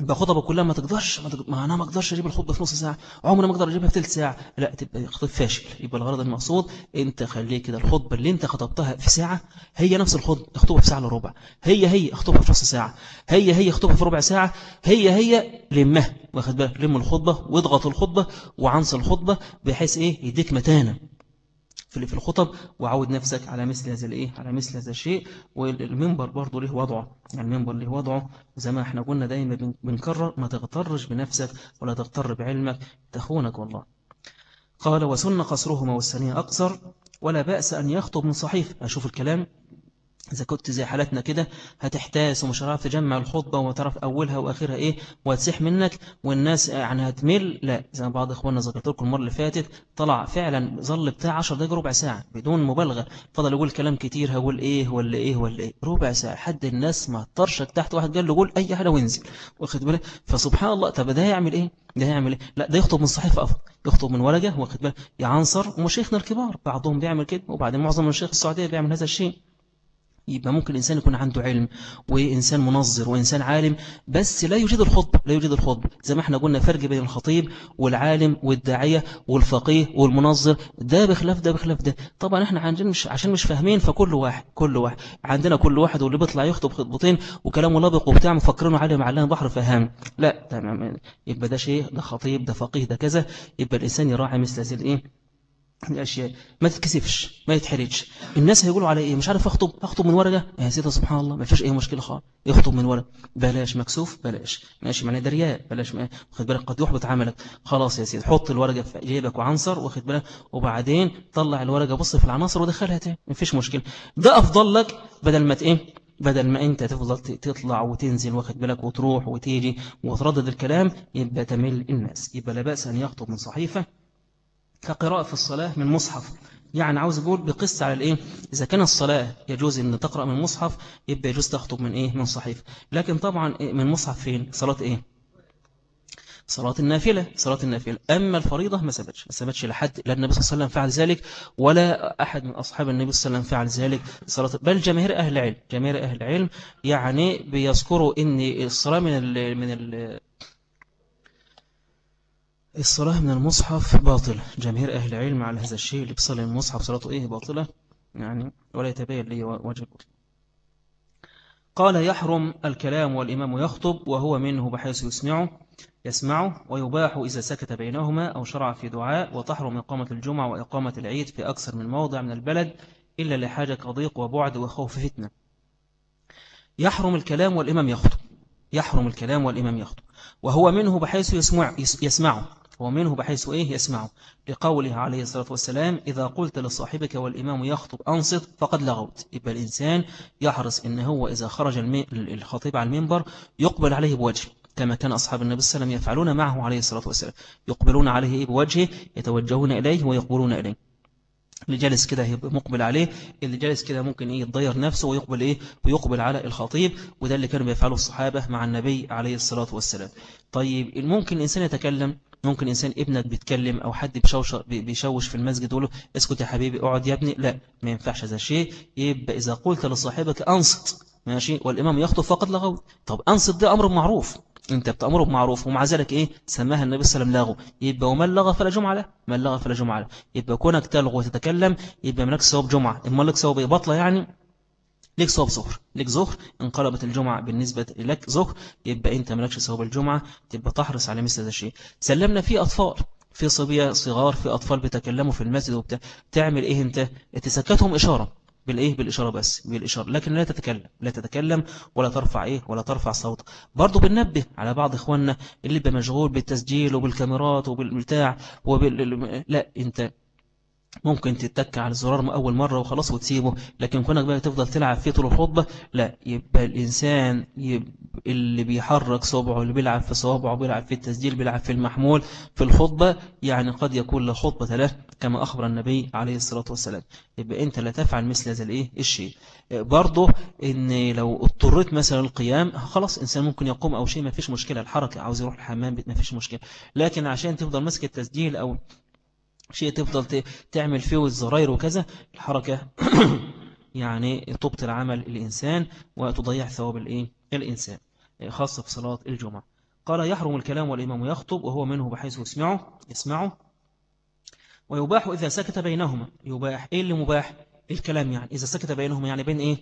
أنت بخطبة كلها ما تقدرش ما, تقدر ما أنا ما أقدرش أجيب الخطبة في نص ساعة عمري ما أقدر أجيبها في ثلث ساعة. لا تبقى خطيب فاشل. يبقى الغرض المقصود أنت خليه كده الخطبة اللي أنت خطبتها في ساعة هي نفس الخطبة اخطبها في ساعة إلا ربع. هي هي اخطبها في نص ساعة. هي هي اخطبها في ربع ساعة. هي هي لمها واخد بالك؟ لم الخطبة واضغط الخطبة وعنصر الخطبة بحيث إيه؟ يديك متانة. في الخطب وعود نفسك على مثل هذا الإيه؟ على مثل هذا الشيء. والمنبر برضه له وضعه. يعني المنبر له وضعه؟ زي ما إحنا قلنا دايما بنكرر ما تغترش بنفسك ولا تغتر بعلمك. تخونك والله. قال وسن قصرهما والثانية أقصر ولا بأس أن يخطب من صحيف أشوف الكلام. إذا كنت زي حالتنا كده هتحتاس ومش هتعرف تجمع الخطبة وما تعرف أولها وآخرها إيه وهتسيح منك والناس يعني هتمل. لا زي ما بعض إخواننا ذكرت لكم المرة اللي فاتت طلع فعلا ظل بتاع 10 دقايق ربع ساعة بدون مبالغة. فضل يقول كلام كتير هقول إيه ولا إيه ولا إيه. ربع ساعة حد الناس ما طرشك تحت. واحد قال له قول أي حاجة وانزل. واخد بالك؟ فسبحان الله. طب ده يعمل إيه؟ ده يعمل إيه؟ لا ده يخطب من صحيفة أفضل. يخطب من ورقة واخد بالك؟ يعنصر ومشايخنا الكبار. بعضهم بيعمل كده وبعدين معظم الشيخ السعودية بيعمل هذا الشيء. يبقى ممكن الإنسان يكون عنده علم وإنسان منظر وإنسان عالم بس لا يوجد الخطبة لا يوجد الخطبة زي ما إحنا قلنا فرق بين الخطيب والعالم والداعية والفقيه والمنظر. ده بخلاف ده بخلاف ده طبعا إحنا عندنا مش عشان مش فاهمين فكل واحد كل واحد. عندنا كل واحد واللي بيطلع يخطب خطبتين وكلامه لابق وبتاع مفكرينه عالم علام بحر فهام. لا تمام. يبقى ده شيء ده خطيب ده فقيه ده كذا. يبقى الإنسان يراعي مثل هذه الإيه؟ الأشياء ما تتكسفش ما يتحرجش. الناس هيقولوا على إيه؟ مش عارف أخطب أخطب من ورقة؟ يا سيدة سبحان الله ما فيش أي مشكلة خالص. يخطب من ورقة. بلاش مكسوف بلاش. ماشي معنى درياء بلاش. ما واخد بالك؟ قد يحبط عملك. خلاص يا سيدي حط الورقة في جيبك وعنصر واخد بالك؟ وبعدين طلع الورقة بص في العناصر ودخلها تاني. ما فيش مشكلة. ده أفضل لك بدل ما إيه؟ بدل ما أنت تفضل تطلع وتنزل واخد بالك؟ وتروح وتيجي وتردد الكلام يبقى تمل الناس. يبقى لا بأس أن يخطب من صحيفة كقراءة في الصلاة من مصحف. يعني عاوز أقول بقص على الإيه؟ إذا كان الصلاة يجوز أن تقرأ من مصحف يبقى يجوز تخطب من إيه؟ من صحيف لكن طبعا من مصحف فين؟ صلاة إيه؟ صلاة النافلة صلاة النافلة. أما الفريضة ما ثبتش ما ثبتش لحد لا النبي صلى الله عليه وسلم فعل ذلك ولا أحد من أصحاب النبي صلى الله عليه وسلم فعل ذلك. صلاة بل جماهير أهل العلم جماهير أهل العلم يعني بيذكروا أن الصلاة من ال من ال الصلاة من المصحف باطلة. جماهير أهل العلم على هذا الشيء اللي بصلي المصحف صلاته إيه؟ باطلة. يعني ولا يتبين لي وجه قال يحرم الكلام والإمام يخطب وهو منه بحيث يسمعه يسمعه ويباح إذا سكت بينهما أو شرع في دعاء وتحرم إقامة الجمعة وإقامة العيد في أكثر من موضع من البلد إلا لحاجة كضيق وبعد وخوف فتنة. يحرم الكلام والإمام يخطب. يحرم الكلام والإمام يخطب. وهو منه بحيث يسمع يسمعه. ومنه بحيث إيه يسمعه. لقوله عليه الصلاة والسلام إذا قلت لصاحبك والإمام يخطب أنصت فقد لغوت. يبقى الإنسان يحرص إن هو إذا خرج الخطيب على المنبر يقبل عليه بوجه كما كان أصحاب النبي صلى الله عليه وسلم يفعلون معه عليه الصلاة والسلام. يقبلون عليه إيه بوجهه يتوجهون إليه ويقبلون إليه. اللي جالس كده مقبل عليه اللي جالس كده ممكن إيه يتضير نفسه ويقبل إيه ويقبل على الخطيب وده اللي كانوا بيفعله الصحابة مع النبي عليه الصلاة والسلام. طيب ممكن الإنسان يتكلم ممكن إنسان ابنك بيتكلم أو حد بيشوش في المسجد يقول له اسكت يا حبيبي اقعد يا ابني. لا ما ينفعش هذا الشيء. يبقى إذا قلت لصاحبك أنصت. ماشي؟ والإمام يخطب فقط لغو طب أنصت ده أمر معروف. أنت بتأمره بمعروف ومع ذلك إيه؟ سماها النبي صلى الله عليه وسلم لاغو يبقى ومن لغى فلا جمعة له. من لغى فلا جمعة له. يبقى كونك تلغو وتتكلم يبقى منك ثواب جمعة. إما لك ثواب إيه؟ بطلة يعني. ليك ثواب ظهر ليك ظهر انقلبت الجمعة بالنسبة لك ظهر يبقى انت مالكش ثواب الجمعة تبقى تحرص على مثل هذا الشيء. سلمنا فيه أطفال في صبية صغار في أطفال بيتكلموا في المسجد وبتاع. تعمل إيه أنت؟ تسكتهم إشارة. بالإيه؟ بالإشارة بس بالإشارة. لكن لا تتكلم لا تتكلم ولا ترفع إيه؟ ولا ترفع صوت. برضو بننبه على بعض إخواننا اللي بمشغول بالتسجيل وبالكاميرات وبالبتاع وبال... لا أنت ممكن تتك على الزرار أول مرة وخلاص وتسيبه. لكن كونك بقى تفضل تلعب فيه طول الخطبة لا يبقى الإنسان يبقى اللي بيحرك صبعه اللي بيلعب في صوابعه بيلعب في التسجيل بيلعب في المحمول في الخطبة يعني قد يكون له خطبة له كما أخبر النبي عليه الصلاة والسلام. يبقى أنت لا تفعل مثل هذا الإيه؟ الشيء. برضه إن لو اضطريت مثلا القيام خلاص إنسان ممكن يقوم أو شيء ما فيش مشكلة الحركة عاوز يروح الحمام ما فيش مشكلة. لكن عشان تفضل ماسك التسجيل أو شيء تفضل تعمل فيه الزراير وكذا الحركة يعني تبطل عمل الإنسان وتضيع ثواب الإيه؟ الإنسان خاصة في صلاة الجمعة. قال يحرم الكلام والإمام يخطب وهو منه بحيث يسمعه يسمعه. ويباح إذا سكت بينهما. يباح إيه اللي مباح؟ الكلام يعني. إذا سكت بينهما يعني بين إيه؟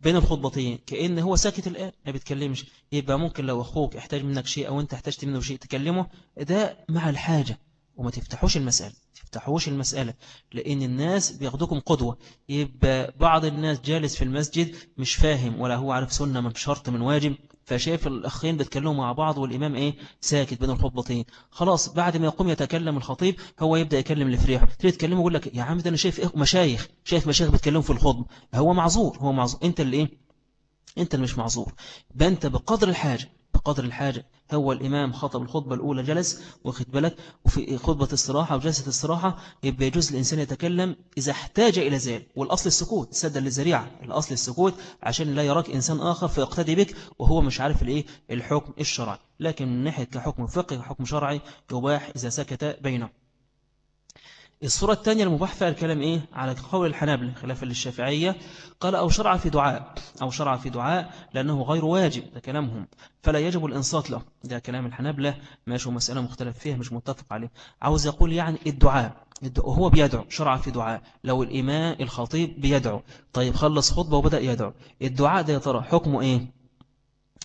بين الخطبتين. كأن هو ساكت الآن. ما بيتكلمش. يبقى ممكن لو أخوك احتاج منك شيء أو أنت احتجت منه شيء تكلمه ده مع الحاجة. وما تفتحوش المسألة. تفتحوش المسألة لأن الناس بياخدوكم قدوة. يبقى بعض الناس جالس في المسجد مش فاهم ولا هو عارف سنة من شرط من واجب. فشايف الأخين بيتكلموا مع بعض والإمام إيه؟ ساكت بين الخطبتين. خلاص بعد ما يقوم يتكلم الخطيب هو يبدأ يكلم اللي فريحه. تريد تكلمه يقول لك يا عم ده أنا شايف إيه مشايخ. شايف مشايخ بيتكلموا في الخطبة هو معذور هو معذور. أنت اللي إيه؟ أنت اللي مش معذور. بأنت بقدر الحاجة بقدر الحاجة هو الإمام خطب الخطبة الأولى جلس واخد بالك وفي خطبة الصراحة وجلسة الصراحة يبقى يجوز الإنسان يتكلم إذا احتاج إلى ذلك والأصل السكوت سدا للزريعة الأصل السكوت عشان لا يراك إنسان آخر فيقتدي بك وهو مش عارف الإيه؟ الحكم الشرعي. لكن من ناحية كحكم فقه وحكم شرعي يباح إذا سكت بينهم. الصورة الثانية المباح فيها الكلام إيه؟ على قول الحنابلة خلافا للشافعية قال أو شرع في دعاء أو شرع في دعاء لأنه غير واجب ده كلامهم. فلا يجب الإنصات له ده كلام الحنابلة ماشي مسألة مختلف فيها مش متفق عليه. عاوز يقول يعني الدعاء وهو بيدعو شرع في دعاء لو الإمام الخطيب بيدعو. طيب خلص خطبة وبدأ يدعو. الدعاء ده يا ترى حكمه إيه؟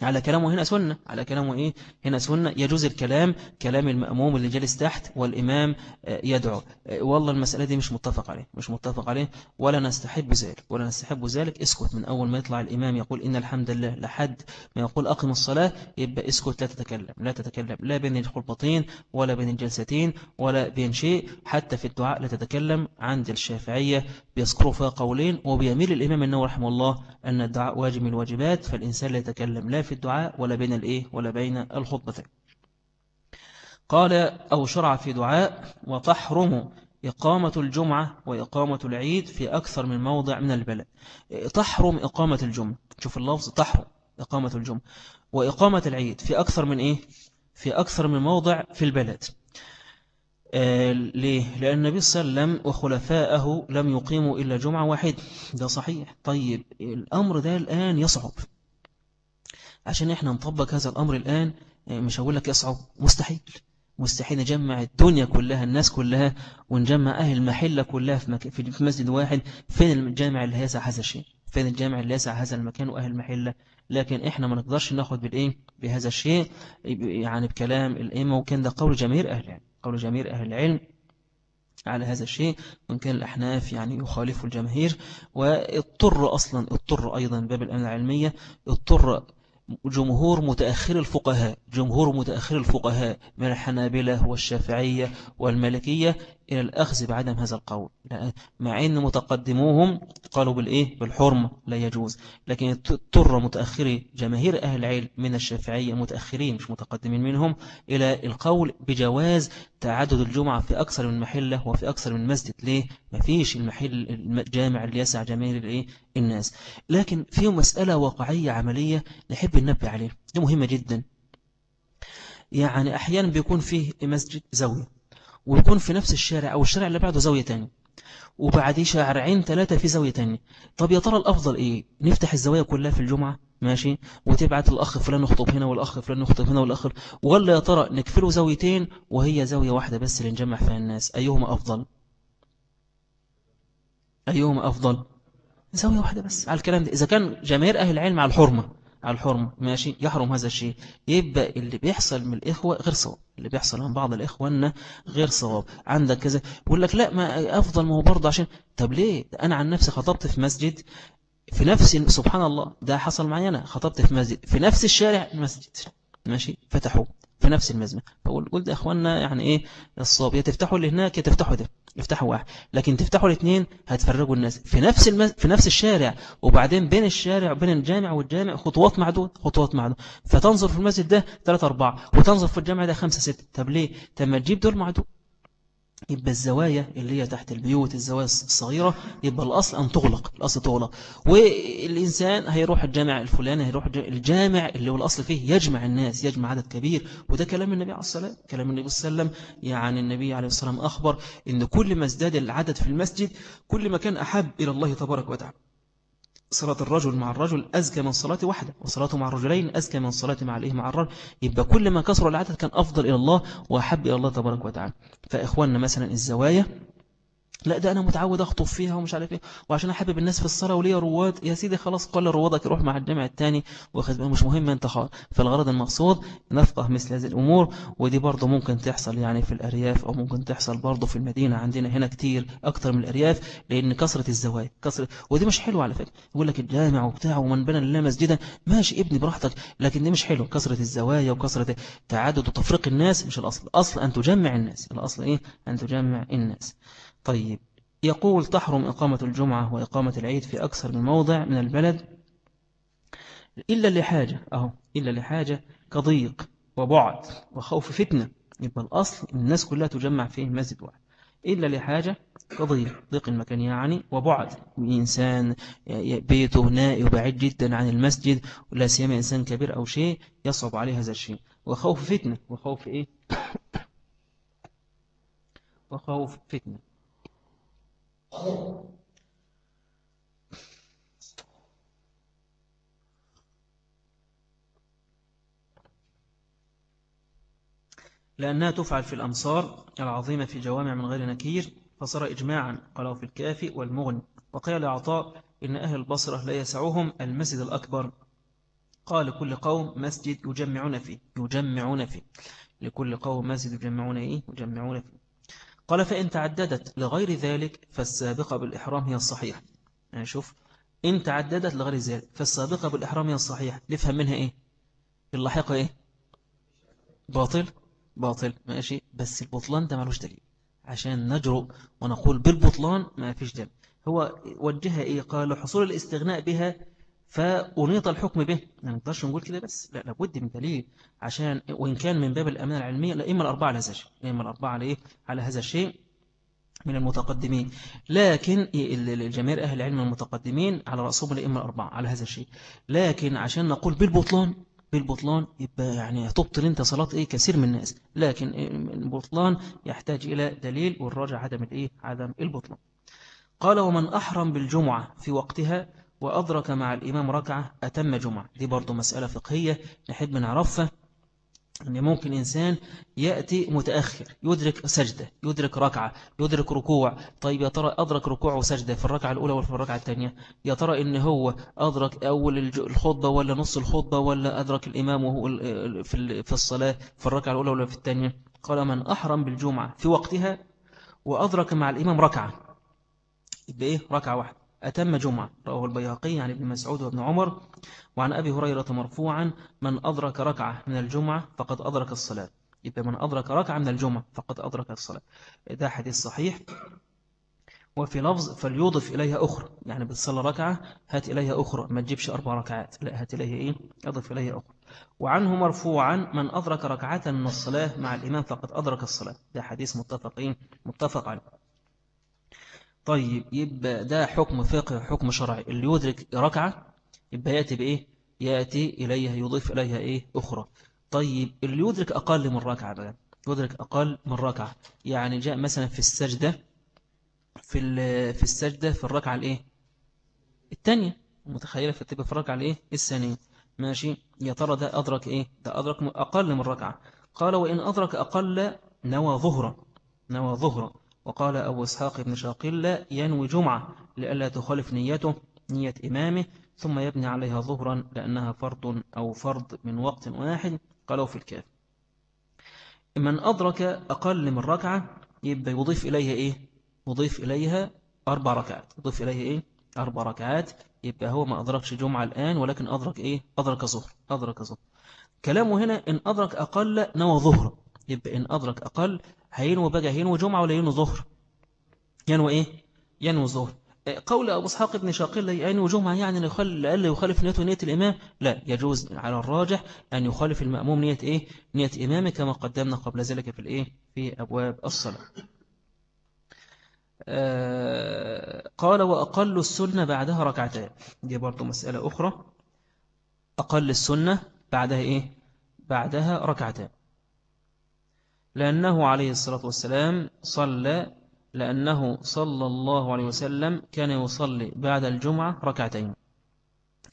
على كلامه هنا سنة. على كلامه إيه؟ هنا سنة. يجوز الكلام كلام المأموم اللي جالس تحت والإمام آه، يدعو. آه، والله المسألة دي مش متفق عليه. مش متفق عليه. ولا نستحب ذلك. ولا نستحب ذلك. اسكت من أول ما يطلع الإمام يقول إن الحمد لله لحد ما يقول أقم الصلاة يبقى اسكت لا تتكلم. لا تتكلم. لا بين الخلطتين ولا بين الجلستين ولا بين شيء. حتى في الدعاء لا تتكلم. عند الشافعية بيذكروا فيها قولين وبيميل الإمام النووي رحمه الله أن الدعاء واجب من الواجبات فالإنسان لا يتكلم لا في الدعاء ولا بين الإيه ولا بين الخطبتين. قال أو شرع في دعاء وتحرم إقامة الجمعة وإقامة العيد في أكثر من موضع من البلد تحرم إقامة الجمعة. شوف اللفظ تحرم إقامة الجمعة. وإقامة العيد في أكثر من إيه؟ في أكثر من موضع في البلد آه ليه؟ لأن النبي صلى الله عليه وسلم وخلفاءه لم يقيموا إلا جمعة واحدة. ده صحيح. طيب الأمر ده الآن يصعب. عشان إحنا نطبق هذا الأمر الآن آه، مش هقول لك يصعب. مستحيل. مستحيل نجمع الدنيا كلها الناس كلها ونجمع أهل المحلة كلها في. في مسجد واحد. فين الجامع اللي هيسع هذا الشيء؟ فين الجامع اللي يسع هذا المكان وأهل المحلة؟ لكن إحنا ما نقدرش ناخد بالإيه؟ بهذا الشيء يعني بكلام الإمة وكان ده قول جميع أهل العلم. قول جميع أهل العلم على هذا الشيء وإن كان الأحناف يعني يخالف الجماهير واضطر أصلا اضطر أيضا باب الأمن العلمية اضطر جمهور متأخر الفقهاء جمهور متأخر الفقهاء من الحنابلة والشافعية والمالكية إلى الأخذ بعدم هذا القول. مع أن متقدموهم قالوا بالإيه؟ بالحرمة لا يجوز. لكن اضطر متأخري جماهير أهل العلم من الشافعية متأخرين مش متقدمين منهم إلى القول بجواز تعدد الجمعة في أكثر من محلة وفي أكثر من مسجد. ليه؟ ما فيش المحل الجامع اللي يسع جماهير الإيه؟ الناس. لكن في مسألة واقعية عملية نحب ننبه عليها دي مهمة جدا. يعني أحيانا بيكون فيه مسجد زاوية ويكون في نفس الشارع أو الشارع اللي بعده زاوية تانية. وبعديه شارعين ثلاثة في زاوية تانية. طب يا ترى الأفضل إيه؟ نفتح الزوايا كلها في الجمعة ماشي؟ وتبعت الأخ فلان يخطب هنا والأخ فلان يخطب هنا والأخ. ولا يا ترى نكفله زاويتين وهي زاوية واحدة بس اللي نجمع فيها الناس. أيهما أفضل؟ أيهما أفضل؟ زاوية واحدة بس. على الكلام ده. إذا كان جماهير أهل العلم على الحرمة. على الحرمة ماشي؟ يحرم هذا الشيء. يبقى اللي بيحصل من الإخوة غير صواب. اللي بيحصل من بعض الإخوة غير صواب. عندك كذا يقول لك لا ما أفضل ما هو برضه عشان طب ليه؟ أنا عن نفسي خطبت في مسجد في نفس سبحان الله ده حصل معي أنا خطبت في مسجد في نفس الشارع المسجد ماشي؟ فتحوه في نفس المزمة فقول قلت يا أخوانا يعني إيه الصواب يا تفتحوا اللي هناك يا تفتحوا ده. يفتحوا واحد. لكن تفتحوا الاثنين هتفرجوا الناس. في نفس المز... في نفس الشارع وبعدين بين الشارع وبين الجامع والجامع خطوات معدود خطوات معدود فتنظر في المسجد ده 3 4 وتنظر في الجامع ده 5 6 طب ليه؟ طب ما تجيب دول معدود يبقى الزوايا اللي هي تحت البيوت الزوايا الصغيرة يبقى الأصل أن تغلق الأصل تغلق. والإنسان هيروح الجامع الفلاني هيروح الجامع اللي هو الأصل فيه يجمع الناس يجمع عدد كبير. وده كلام النبي عليه الصلاة كلام النبي صلى الله عليه وسلم. يعني النبي عليه الصلاة والسلام أخبر إن كل ما ازداد العدد في المسجد كل ما كان أحب إلى الله تبارك وتعالى. صلاة الرجل مع الرجل أزكى من صلاة واحدة وصلاته مع الرجلين أزكى من صلاة مع الإيه مع الرجل. يبقى كل ما كسر العدد كان أفضل إلى الله وأحب إلى الله تبارك وتعالى. فإخواننا مثلا الزوايا لا ده أنا متعود أخطب فيها ومش عارف إيه. وعشان أحبب الناس في الصلاة وليا رواد يا سيدي خلاص قال روادك روح مع الجامع الثاني واخد مش مهم أنت خالص. فالغرض المقصود نفقه مثل هذه الأمور ودي برضه ممكن تحصل يعني في الأرياف أو ممكن تحصل برضه في المدينة عندنا هنا كتير أكتر من الأرياف لأن كثرة الزواج كثرة ودي مش حلوة على فكرة. يقول لك الجامع وبتاع ومن بنى لله مسجدا ماشي ابني براحتك لكن دي مش حلو كثرة الزوايا وكثرة تعدد وتفريق الناس مش الأصل. الأصل أن تجمع الناس. الأصل إيه؟ أن تجمع الناس. طيب. يقول تحرم إقامة الجمعة وإقامة العيد في أكثر من موضع من البلد إلا لحاجة أهو إلا لحاجة كضيق وبعد وخوف فتنة. يبقى الأصل الناس كلها تجمع فيه مسجد واحد. إلا لحاجة كضيق ضيق المكان يعني وبعد. إنسان بيته نائي وبعيد جدا عن المسجد ولا سيما إنسان كبير أو شيء يصعب عليه هذا الشيء. وخوف فتنة. وخوف إيه؟ وخوف فتنة. لأنها تفعل في الأمصار العظيمة في جوامع من غير نكير فصار إجماعا قالوا في الكافي والمغني وقال عطاء إن أهل البصرة لا يسعهم المسجد الأكبر. قال لكل قوم مسجد يجمعون فيه يجمعون فيه. لكل قوم مسجد يجمعون إيه؟ يجمعون فيه. قال فإن تعددت لغير ذلك فالسابقة بالإحرام هي الصحيح. يعني شوف إن تعددت لغير ذلك فالسابقة بالإحرام هي الصحيح. نفهم منها إيه؟ اللاحقة إيه؟ باطل؟ باطل ماشي. بس البطلان ده ملوش دليل. عشان نجرؤ ونقول بالبطلان ما فيش دليل. هو وجهها إيه؟ قال حصول الاستغناء بها فأنيط الحكم به. ما نقدرش نقول كده بس لا لابد من دليل عشان وإن كان من باب الأمانة العلمية لا إما الأربعة على هذا الشيء إما الأربعة على إيه؟ على هذا الشيء من المتقدمين. لكن الجماهير أهل العلم المتقدمين على رأسهم الأئمة الأربعة على هذا الشيء. لكن عشان نقول بالبطلان بالبطلان يبقى يعني تبطل أنت صلاة إيه؟ كثير من الناس. لكن البطلان يحتاج إلى دليل والراجع عدم الإيه؟ عدم البطلان. قال ومن أحرم بالجمعة في وقتها وأدرك مع الإمام ركعة أتم جمعة. دي برضو مسألة فقهية نحب نعرفها أن ممكن إنسان يأتي متأخر يدرك سجدة يدرك ركعة يدرك ركوع. طيب يا ترى أدرك ركوع وسجدة في الركعة الأولى ولا في الركعة الثانية؟ يا ترى إن هو أدرك أول الخطبة ولا نص الخطبة ولا أدرك الإمام وهو في الصلاة في الركعة الأولى ولا في الثانية؟ قال من أحرم بالجمعة في وقتها وأدرك مع الإمام ركعة. يبقى إيه؟ ركعة واحدة. أتم جمعة رواه البيهقي عن ابن مسعود وابن عمر وعن أبي هريرة مرفوعا من أدرك ركعة من الجمعة فقد أدرك الصلاة. يبقى من أدرك ركعة من الجمعة فقد أدرك الصلاة. ده حديث صحيح. وفي لفظ فليضف إليها أخرى. يعني بتصلى ركعة هات إليها أخرى. ما تجيبش أربع ركعات لا هات إليها إيه؟ أضف إليها أخرى. وعنه مرفوعا من أدرك ركعة من الصلاة مع الإمام فقد أدرك الصلاة. ده حديث متفقين متفق عليه. طيب يبقى ده حكم فقه حكم شرعي. اللي يدرك ركعة يبقى يأتي بإيه؟ يأتي إليها يضيف إليها إيه؟ أخرى. طيب اللي يدرك أقل من ركعة بقى يدرك أقل من ركعة يعني جاء مثلا في السجدة في في السجدة في الركعة الإيه؟ الثانية. متخيلة في التبقى في الركعة الإيه؟ الثانية. ماشي؟ يا ترى ده أدرك إيه؟ ده أدرك أقل من ركعة. قال وإن أدرك أقل نوى ظهرا نوى ظهرا وقال أبو إسحاق بن شاقل ينوي جمعة لألا تخالف نيته نية إمامه ثم يبني عليها ظهرا لأنها فرض أو فرض من وقت واحد قالوا في الكاف. من أدرك أقل من ركعة يبقى يضيف إليها إيه؟ يضيف إليها أربع ركعات. يضيف إليها إيه؟ أربع ركعات. يبقى هو ما أدركش جمعة الآن ولكن أدرك إيه؟ أدرك ظهر أدرك ظهر. كلامه هنا إن أدرك أقل نوى ظهر يبقى إن أدرك أقل هينوى بقى هينوى جمعة ولا ينوى ظهر ينوى إيه ينوى ظهر قول أبو إسحاق بن شاقل ينوى جمعة يعني لألا يخالف نيته نية الإمام؟ لا يجوز على الراجح أن يخالف المأموم نية إيه؟ نية إمامه كما قدمنا قبل ذلك في الإيه؟ في أبواب الصلاة. آه، قال وأقل السنة بعدها ركعتان. دي برضو مسألة أخرى. أقل السنة بعدها إيه؟ بعدها ركعتان. لأنه عليه الصلاة والسلام صلى لأنه صلى الله عليه وسلم كان يصلي بعد الجمعة ركعتين.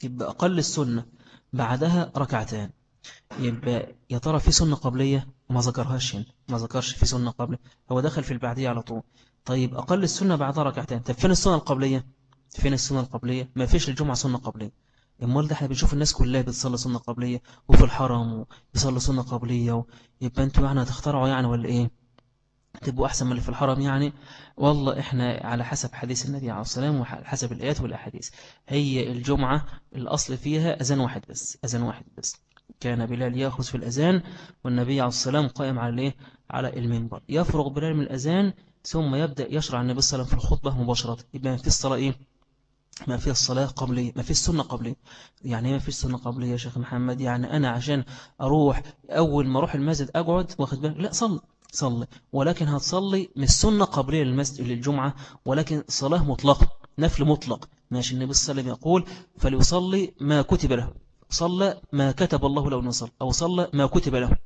يبقى أقل السنة بعدها ركعتان. يبقى يا ترى في سنة قبلية؟ ما ذكرهاش هنا. ما ذكرش في سنة قبلية. هو دخل في البعدية على طول. طيب أقل السنة بعدها ركعتين طب فين السنة القبلية؟ فين السنة القبلية؟ ما فيش الجمعة سنة قبلية. أمال ده إحنا بنشوف الناس كلها بتصلي سنة قبلية وفي الحرم وبيصلي سنة قبلية يبقى أنتوا يعني هتخترعوا يعني ولا إيه؟ تبقوا أحسن من اللي في الحرم يعني؟ والله إحنا على حسب حديث النبي عليه السلام وعلى حسب الآيات والأحاديث. هي الجمعة الأصل فيها أذان واحد بس أذان واحد بس. كان بلال يأخذ في الأذان والنبي عليه السلام قائم على إيه؟ على المنبر. يفرغ بلال من الأذان ثم يبدأ يشرع النبي صلى الله عليه وسلم في الخطبة مباشرة. يبقى في الصلاة إيه؟ ما في الصلاة قبلية ما في السنة قبلية يعني ما في السنة قبلية يا شيخ محمد؟ يعني أنا عشان أروح أول ما أروح المسجد أقعد واخد بالك لا صل صلي. ولكن هتصلي مش سنة قبلية للمسجد للجمعة. ولكن صلاة مطلقة نفل مطلق. ماشي النبي صلى الله عليه وسلم يقول فليصلي ما كتب له. صلى ما كتب الله له نصر أو صلى ما كتب له.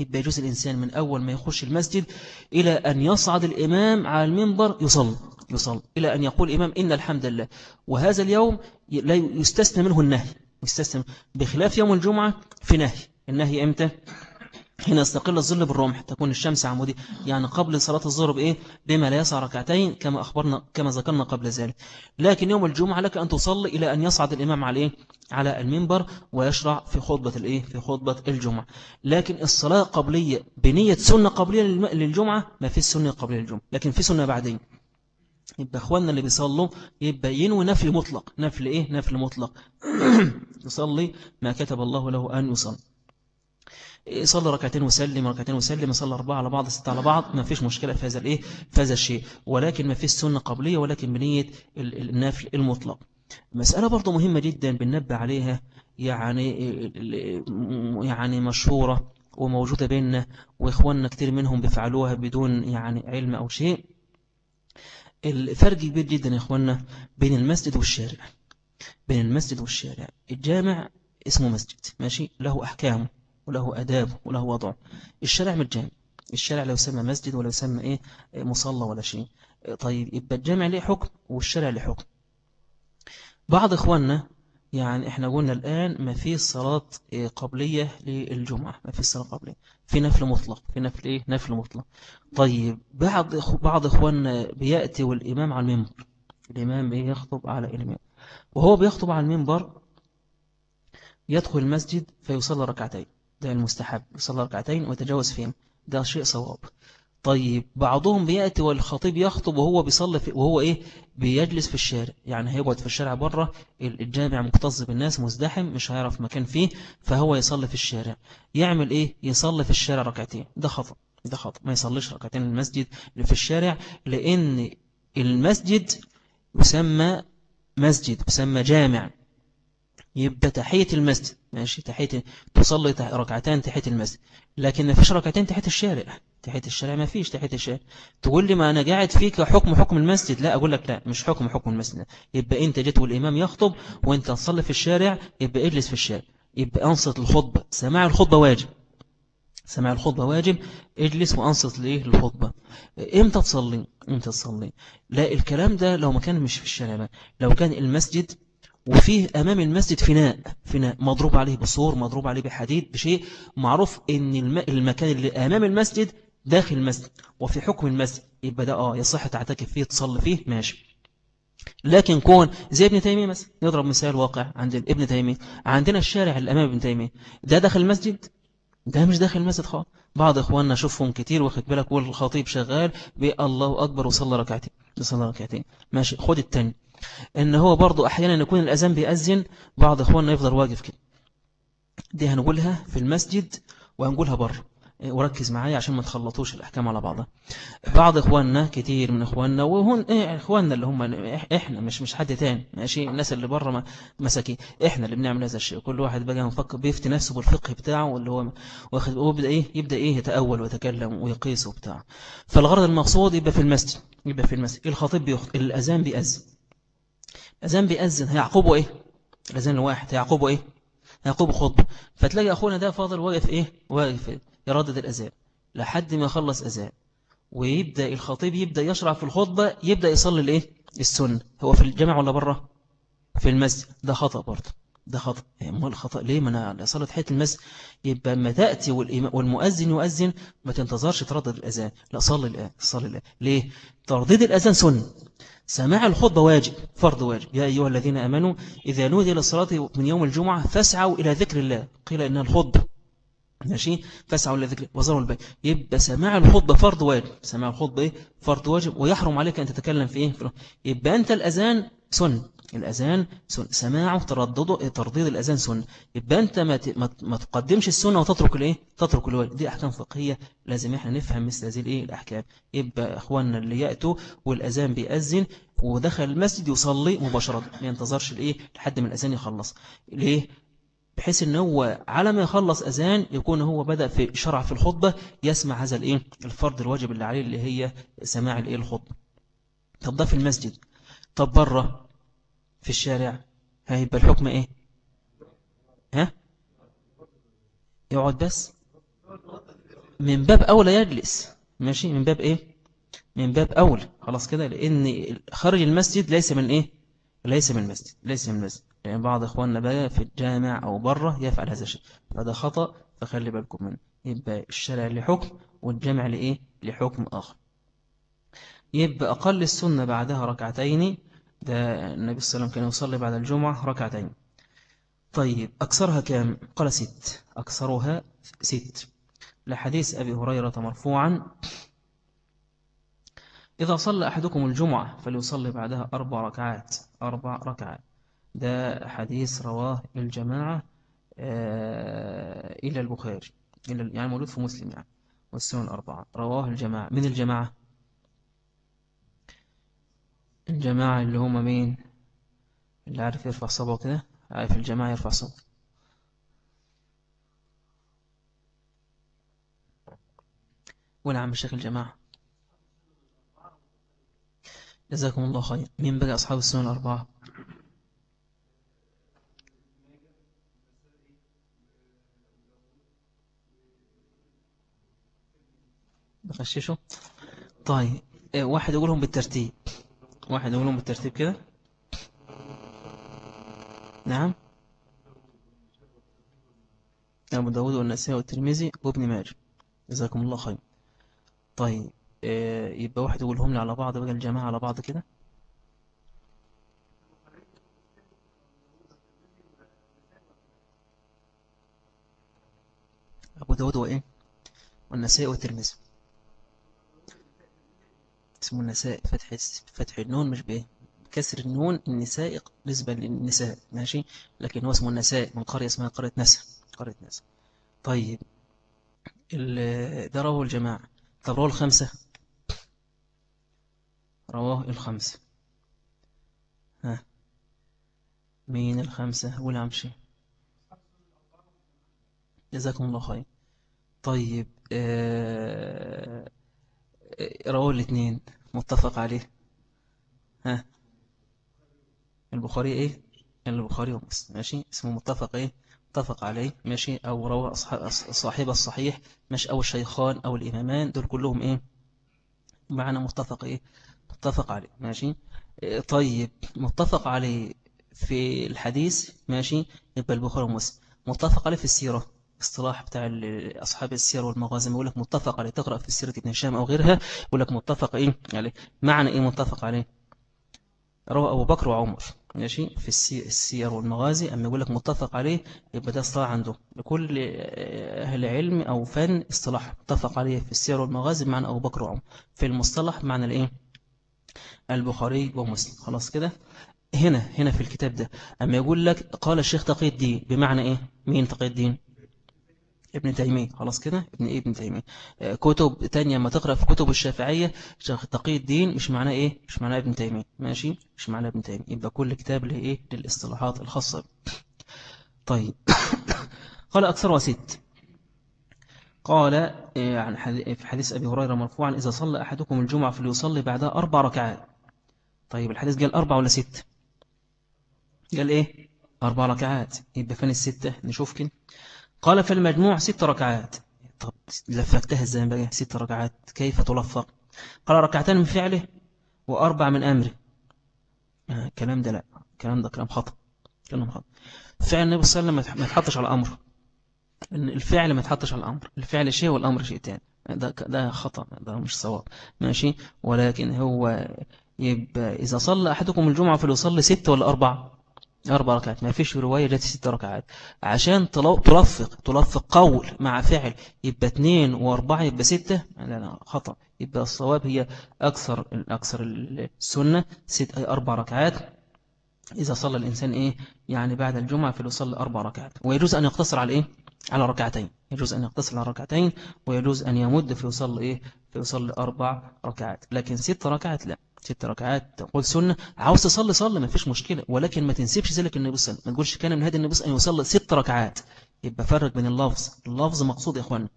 يبقى يجوز الإنسان من أول ما يخش المسجد إلى أن يصعد الإمام على المنبر يصلي. يصلي إلى أن يقول الإمام إن الحمد لله. وهذا اليوم لا يستثنى منه النهي يستثنى بخلاف يوم الجمعة في نهي. النهي إمتى؟ حين يستقل الظل بالرمح تكون الشمس عمودي يعني قبل صلاة الظهر بإيه؟ بما لا يسع ركعتين كما أخبرنا كما ذكرنا قبل ذلك. لكن يوم الجمعة لك أن تصلي إلى أن يصعد الإمام على إيه؟ على المنبر ويشرع في خطبة الإيه؟ في خطبة الجمعة. لكن الصلاة قبلية بنية سنة قبلية للجمعة ما في السنة قبلية للجمعة لكن في سنة بعدين. يبقى أخواننا اللي بيصلوا يبقى ينوي نفل مطلق. نفل إيه؟ نفل مطلق. يصلي ما كتب الله له أن يصلي. صلى ركعتين وسلم ركعتين وسلم صلى أربعة على بعض ستة على بعض. ما فيش مشكلة في هذا الإيه؟ في هذا الشيء. ولكن ما فيش سنة قبلية ولكن بنية النفل المطلق. مسألة برضو مهمة جدا بننبه عليها يعني يعني مشهورة وموجودة بيننا وإخواننا كتير منهم بيفعلوها بدون يعني علم أو شيء. الفرق كبير جدا يا إخواننا بين المسجد والشارع. بين المسجد والشارع. الجامع اسمه مسجد ماشي؟ له أحكامه وله أداب وله وضع. الشارع مش الشارع لا يسمى مسجد ولا يسمى إيه؟ مصلى ولا شيء. طيب يبقى الجامع ليه حكم والشارع ليه حكم. بعض إخواننا يعني إحنا قلنا الآن ما في صلاة قبلية للجمعة ما في صلاة قبلية. في نفل مطلق في نفل إيه؟ نفل مطلق. طيب بعض بعض إخواننا بيأتي والإمام على المنبر. الإمام يخطب على المنبر. وهو بيخطب على المنبر يدخل المسجد فيصلي ركعتين. ده المستحب يصلي ركعتين ويتجاوز فيهم ده شيء صواب. طيب بعضهم بيأتي والخطيب يخطب وهو بيصلي في وهو إيه؟ بيجلس في الشارع. يعني هيقعد في الشارع بره الجامع مكتظ بالناس مزدحم مش هيعرف مكان فيه فهو يصلي في الشارع. يعمل إيه؟ يصلي في الشارع ركعتين. ده خطأ ده خطأ. ما يصليش ركعتين المسجد اللي في الشارع لأن المسجد يسمى مسجد يسمى جامع. يبقى تحية المسجد. ماشي تحية تصلي ركعتين تحية المسجد. لكن ما فيش ركعتين تحية الشارع. تحية الشارع ما فيش تحية الشارع تقول لي ما أنا قاعد فيك حكم حكم المسجد. لا أقول لك لا مش حكم حكم المسجد. يبقى أنت جيت والإمام يخطب وأنت تصلي في الشارع يبقى اجلس في الشارع. يبقى أنصت الخطبة. سماع الخطبة واجب. سماع الخطبة واجب اجلس وأنصت ليه الخطبة إمتى تصلي؟ إمتى تصلي؟ لا الكلام ده لو ما كان مش في الشارع لو كان المسجد وفيه أمام المسجد فناء فناء مضروب عليه بصور مضروب عليه بحديد بشيء معروف إن المكان اللي أمام المسجد داخل المسجد وفي حكم المسجد. يبقى ده آه يصح تعتكف فيه تصلي فيه ماشي. لكن كون زي ابن تيمية مثلا نضرب مثال واقع عند ابن تيمية. عندنا الشارع اللي أمام ابن تيمية ده داخل المسجد؟ ده مش داخل المسجد خالص. بعض إخواننا أشوفهم كتير واخد بالك والخطيب شغال بالله أكبر وصلى ركعتين صلى ركعتين. ماشي خد التاني. إن هو برضو أحيانا يكون الأذان بيأذن بعض إخواننا يفضل واقف كده. دي هنقولها في المسجد وهنقولها بره. وركز معايا عشان ما تخلطوش الأحكام على بعضها. بعض إخواننا كتير من إخواننا وهون إخواننا اللي هم إحنا مش مش حد تاني ماشي؟ الناس اللي بره مساكين. إحنا اللي بنعمل هذا الشيء. كل واحد بقى مفكر بيفتي نفسه بالفقه بتاعه اللي هو واخد ويبدأ إيه؟ يبدأ إيه؟ يتأول ويتكلم ويقيس وبتاع. فالغرض المقصود يبقى في المسجد. يبقى في المسجد. الخطيب بيخط الأذان بيأذن. الأذان بيأذن. هيعقبه إيه؟ الأذان الواحد. هيعقبه إيه؟ هيعقبه خطبة. فتلاقي أخونا ده فاضل واقف إيه؟ واقف إيه يردد الأذان لحد ما يخلص أذان. ويبدأ الخطيب يبدأ يشرع في الخطبة يبدأ يصلي الإيه؟ السنة. هو في الجامع ولا بره في المسجد. ده خطأ برضه. ده خطأ. ما الخطأ ليه؟ ما أنا صلت حيث المسجد. يبقى ما تأتي والمؤذن يؤذن ما تنتظرش تردد الأذان. لا صلي الآن صلي الآن. ليه؟ ترديد الأذان سنة. سماع الخطبة واجب فرض واجب. يا أيها الذين أمنوا إذا نودي للصلاة من يوم الجمعة فاسعوا إلى ذكر الله. قيل إنها الخطبة ماشي؟ فاسعوا لذكر وزروا البيت. يبقى سماع الخطبة فرض واجب. سماع الخطبة إيه؟ فرض واجب. ويحرم عليك أن تتكلم في إيه؟ يبقى أنت الأذان سن. الأذان سن. سماعه تردده ترديد الأذان سن. يبقى أنت ما ما تقدمش السنة وتترك الإيه؟ تترك الواجب. دي أحكام فقهية لازم إحنا نفهم مثل هذه الإيه؟ الأحكام. يبقى إخواننا اللي يأتوا والأذان بيأذن ودخل المسجد يصلي مباشرة. ما ينتظرش الإيه؟ لحد ما الأذان يخلص. ليه؟ بحيث ان هو على ما يخلص أذان يكون هو بدأ في شرع في الخطبة يسمع هذا الإيه؟ الفرض الواجب اللي عليه اللي هي سماع الإيه؟ الخطبة. طب ده في المسجد. طب بره في الشارع. هيبقى الحكم إيه؟ ها؟ يقعد بس. من باب أولى يجلس. ماشي؟ من باب إيه؟ من باب أولى. خلاص كده لأن خارج المسجد ليس من إيه؟ ليس من المسجد. ليس من المسجد. يعني بعض إخواننا بقى في الجامع أو بره يفعل هذا الشيء. هذا خطأ فخلي بالكم منه. يبقى الشارع لحكم والجامع لإيه؟ لحكم آخر. يبقى أقل السنة بعدها ركعتين ده النبي صلى الله عليه وسلم كان يصلي بعد الجمعة ركعتين. طيب أكثرها كام؟ قال ست. أكثرها ست. لحديث أبي هريرة مرفوعا إذا صلى أحدكم الجمعة فليصلي بعدها أربع ركعات. أربع ركعات. ده حديث رواه الجماعة آه، إلى البخاري يعني موجود في مسلم يعني والسنن الأربعة. رواه الجماعة. من الجماعة؟ الجماعة اللي هم مين؟ اللي عارف يرفع صبعه كده؟ عارف الجماعة يرفع صبعه. وين عم الشيخ الجماعة. جزاكم الله خير. مين بقى أصحاب السنن الأربعة؟ بغششه طيب إيه، واحد يقولهم بالترتيب. واحد يقولهم بالترتيب كده. نعم. أبو داود والنسائي والترمذي وابن ماجه. جزاكم الله خير. طيب إيه، يبقى واحد يقولهم لي على بعض بقى الجماعة على بعض كده. أبو داود وإيه؟ والنسائي والترمذي. اسمه النساء فتح فتح النون مش بإيه كسر النون النساء نسبة للنساء ماشي؟ لكن هو اسمه النساء من قرية اسمها قرية نسا قرية نسا. طيب ده رواه الجماعة. طب رواه الخمسة؟ رواه الخمسة. ها مين الخمسة؟ ولا عمشي جزاكم الله خير. طيب آه رواه الاثنين متفق عليه. ها؟ البخاري إيه؟ البخاري ومسلم ماشي؟ اسمه متفق إيه؟ متفق عليه ماشي؟ أو روى صاحب الصحيح ماشي؟ أو الشيخان أو الإمامان دول كلهم إيه؟ معنا متفق إيه؟ متفق عليه ماشي؟ إيه، طيب متفق عليه في الحديث ماشي؟ يبقى البخاري ومسلم. متفق عليه في السيرة. اصطلاح بتاع أصحاب السير والمغازم يقول لك متفق عليه. تقرأ في السيرة ابن هشام أو غيرها يقول لك متفق إيه؟ عليه. معنى إيه متفق عليه؟ روى أبو بكر وعمر. ماشي؟ في السير والمغازي. أما يقول لك متفق عليه يبقى ده اصطلاح عنده. لكل أهل علم أو فن اصطلاح متفق عليه. في السير والمغازي معنى أبو بكر وعمر. في المصطلح معنى الإيه؟ البخاري ومسلم. خلاص كده؟ هنا هنا في الكتاب ده. أما يقول لك قال الشيخ تقي الدين بمعنى إيه؟ مين تقي الدين؟ ابن تيمية. خلاص كده؟ ابن إيه ابن تيمية؟ آه، كتب تانية ما تقرأ في كتب الشافعية تقي الدين مش معناه إيه؟ مش معناه ابن تيمية. ماشي؟ مش معناه ابن تيمية. يبقى كل كتاب له إيه؟ للاصطلاحات الخاصة طيب. قال أكثر وست. قال آه، عن في حديث أبي هريرة مرفوعا إذا صلى أحدكم الجمعة فليصلي بعدها أربع ركعات. طيب الحديث قال أربع ولا ست؟ قال إيه؟ أربع ركعات. يبقى فين الستة؟ نشوف كده. قال في المجموع ست ركعات. طب لفقتها إزاي بقى؟ ست ركعات. كيف تلفق؟ قال ركعتان من فعله وأربع من أمره. آه كلام ده لا. كلام ده كلام خطأ. كلام خطأ. فعل النبي صلى الله عليه وسلم ما يتحطش على أمره الفعل ما يتحطش على الأمر. الفعل شيء والأمر شيء تاني. ده, ده خطأ. ده مش صواب. ماشي؟ ولكن هو يبقى إذا صلى أحدكم الجمعة فليصلي ست ولا أربع أربع ركعات. ما فيش رواية جات ست ركعات. عشان تلفق تلفق قول مع فعل يبقى اثنين وأربعة يبقى ستة. لا لا خطأ. يبقى الصواب هي أكثر أكثر السنة. ست أي أربع ركعات. إذا صلى الإنسان إيه؟ يعني بعد الجمعة فليصلي أربع ركعات. ويجوز أن يقتصر على إيه؟ على ركعتين. يجوز أن يقتصر على ركعتين ويجوز أن يمد فيصلي إيه؟ فيصلي أربع ركعات. لكن ست ركعات لا. ست ركعات تقول سنة. عاوز تصلي صلي ما فيش مشكلة. ولكن ما تنسبش ذلك النبي صلى الله عليه وسلم. ما تقولش كان من هذا النبي أن يصلي ست ركعات. يبقى فرق بين اللفظ. اللفظ مقصود يا إخوانا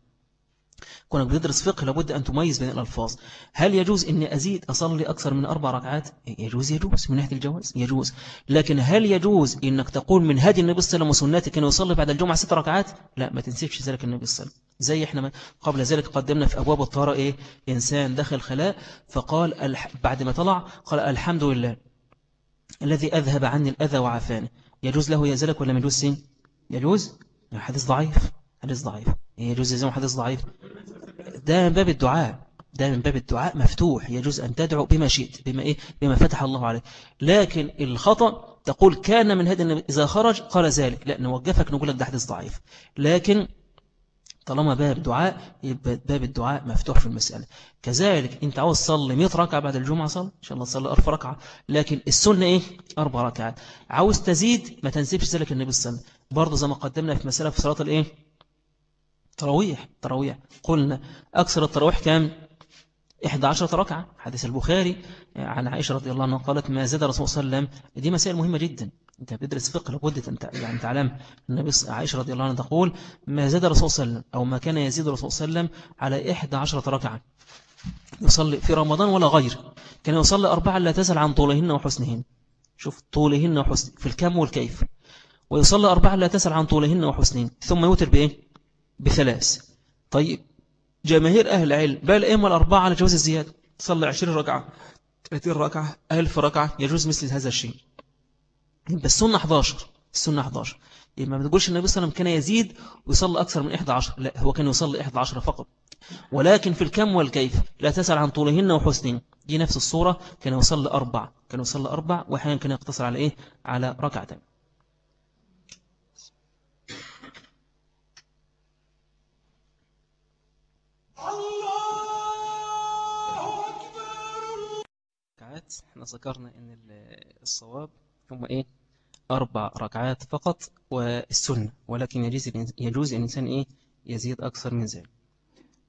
كونك بتدرس فقه لابد أن تميز بين الألفاظ. هل يجوز أني أزيد أصلي أكثر من أربع ركعات؟ يجوز يجوز. من ناحية الجواز يجوز. لكن هل يجوز أنك تقول من هذه النبي صلى الله عليه وسلم وسنته كان يصلي بعد الجمعة ست ركعات؟ لا ما تنسبش ذلك النبي صلى الله عليه وسلم. زي إحنا قبل ذلك قدمنا في أبواب الطهارة إيه؟ إنسان دخل خلاء فقال بعد ما طلع قال الحمد لله الذي أذهب عني الأذى وعافاني. يجوز له يزلك ولا يجوز؟ سين. يجوز؟ حديث ضعيف حديث ضعيف. يجوز يزيم حديث ضعيف. ده من باب الدعاء. ده من باب الدعاء مفتوح. يجوز أن تدعو بما شئت بما, إيه؟ بما فتح الله عليه لكن الخطأ تقول كان من هذا النبي إذا خرج قال ذلك. لا نوقفك نقول لك ده حديث ضعيف. لكن طالما باب دعاء يبقى باب الدعاء مفتوح في المسألة. كذلك أنت عاوز تصلي 100 ركعة بعد الجمعة صل إن شاء الله تصلي أربع ركعة. لكن السنة إيه؟ أربع ركعات. عاوز تزيد ما تنسبش ذلك النبي صلى الله عليه وسلم. برضه زي ما قدمنا في مسألة في صلاة الإيه؟ تراويح تراويح. قلنا أكثر التراويح كام 11 ركعة. حديث البخاري عن عائشة رضي الله عنها قالت ما زاد رسول صلى الله عليه وسلم. دي مسائل مهمة جدا. أنت بتدرس فقه لابد انت يعني تعلم. النبي عائشة رضي الله عنها تقول ما زاد رسول صلى الله عليه وسلم أو ما كان يزيد رسول صلى الله عليه وسلم على 11 ركعة. يصلي في رمضان ولا غير. كان يصلي أربعة لا تسأل عن طولهن وحسنهن. شوف طولهن وحسن في الكم والكيف. ويصلي أربعة لا تسأل عن طولهن وحسنهن. ثم يوتر بإيه؟ بثلاث. طيب جماهير أهل العلم بل إما الأربعة على جواز الزيادة تصلي عشرين ركعة 30 ركعة ألف ركعة يجوز مثل هذا الشيء. يبقى السنة 11 السنة 11 يبقى ما بتقولش النبي صلى الله عليه وسلم كان يزيد ويصلي أكثر من 11 لا هو كان يصلي 11 فقط. ولكن في الكم والكيف لا تسأل عن طولهن وحسنهن. دي نفس الصورة كان يصلي أربع كان يصلي أربع وأحيانا كان يقتصر على إيه؟ على ركعتين. ركعات. إحنا ذكرنا إن الصواب هم إيه؟ أربع ركعات فقط والسنة. ولكن يجوز يجوز الإنسان إيه؟ يزيد أكثر من ذلك.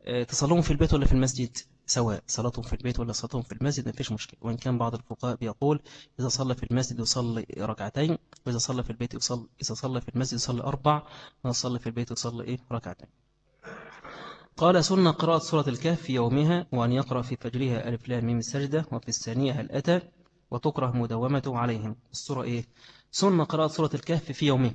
آه تصلون في البيت ولا في المسجد؟ سواء. صلاتهم في البيت ولا صلاتهم في المسجد؟ ما فيش مشكلة. وإن كان بعض الفقهاء بيقول إذا صلى في المسجد يصلي ركعتين وإذا صلى في البيت يصلي إذا صلى في المسجد يصلي أربع وإذا صلى في البيت يصلي إيه؟ ركعتين. قال سنة قراءة سورة الكهف في يومها وأن يقرأ في فجرها ألف لام ميم السجدة وفي الثانية هل أتى وتكره مدومته عليهم. السورة إيه؟ سنة قراءة سورة الكهف في يومه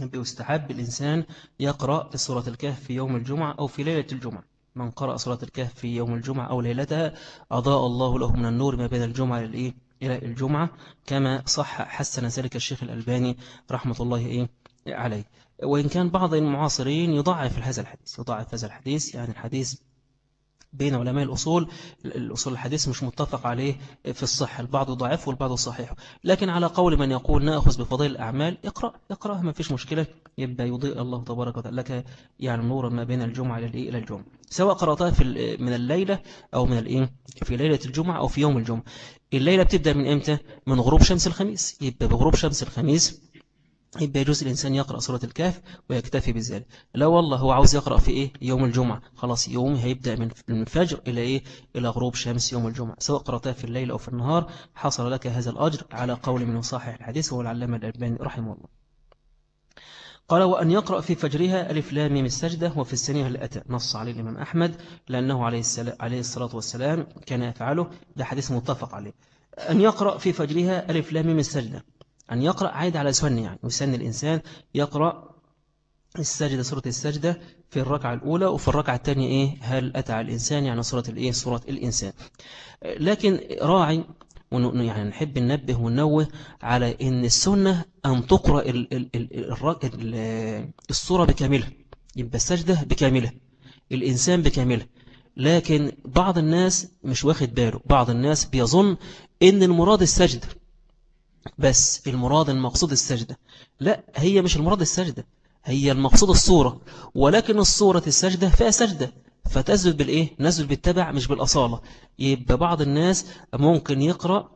بيستحب الإنسان يقرأ سورة الكهف في يوم الجمعة أو في ليلة الجمعة. من قرأ سورة الكهف في يوم الجمعة أو ليلتها أضاء الله له من النور ما بين الجمعة إلى الجمعة كما صح حسن ذلك الشيخ الألباني رحمة الله إيه؟ عليه. وإن كان بعض المعاصرين يضعف هذا الحديث يضعف هذا الحديث يعني الحديث بين علماء الأصول الأصول الحديث مش متفق عليه في الصحة البعض ضعيف والبعض صحيح. لكن على قول من يقول نأخذ بفضيل الأعمال اقرأ اقرأ ما فيش مشكلة يبقى يضيء الله تبارك وتعالى لك يعني نورا ما بين الجمعة إلى الجمعة. سواء قرأتها في من الليلة أو من الإيه في ليلة الجمعة أو في يوم الجمعة. الليلة بتبدأ من إمتى؟ من غروب شمس الخميس. يبقى بغروب شمس الخميس يبقى يجوز الإنسان يقرأ سورة الكهف ويكتفي بذلك. لا والله هو عاوز يقرأ في إيه؟ يوم الجمعة. خلاص يوم هيبدأ من الفجر إلى إيه؟ إلى غروب شمس يوم الجمعة. سواء قرأتها في الليل أو في النهار حصل لك هذا الأجر على قول من صاحح الحديث هو العلامة الألباني رحمه الله. قال وأن يقرأ في فجرها ألف لام من السجدة وفي السنة اللي أتى؟ نص عليه الإمام أحمد لأنه عليه, عليه الصلاة والسلام كان يفعله. ده حديث متفق عليه. أن يقرأ في فجرها ألف لام من السجدة. أن يقرأ عايد على سن يعني يسن الإنسان يقرأ السجدة سورة السجدة في الركعة الأولى وفي الركعة الثانية إيه؟ هل أتى على الإنسان؟ يعني سورة الإيه؟ سورة الإنسان. لكن راعي يعني نحب ننبه وننوه على إن السنة أن تقرأ الصورة بكاملها يبقى السجدة بكاملها الإنسان بكاملها لكن بعض الناس مش واخد باله. بعض الناس بيظن إن المراد السجدة بس المراد المقصود السجدة. لا هي مش المراد السجدة هي المقصود الصورة. ولكن الصورة السجدة فيها سجدة. فتسجد بالإيه؟ نسجد بالتبع مش بالأصالة. يبقى بعض الناس ممكن يقرأ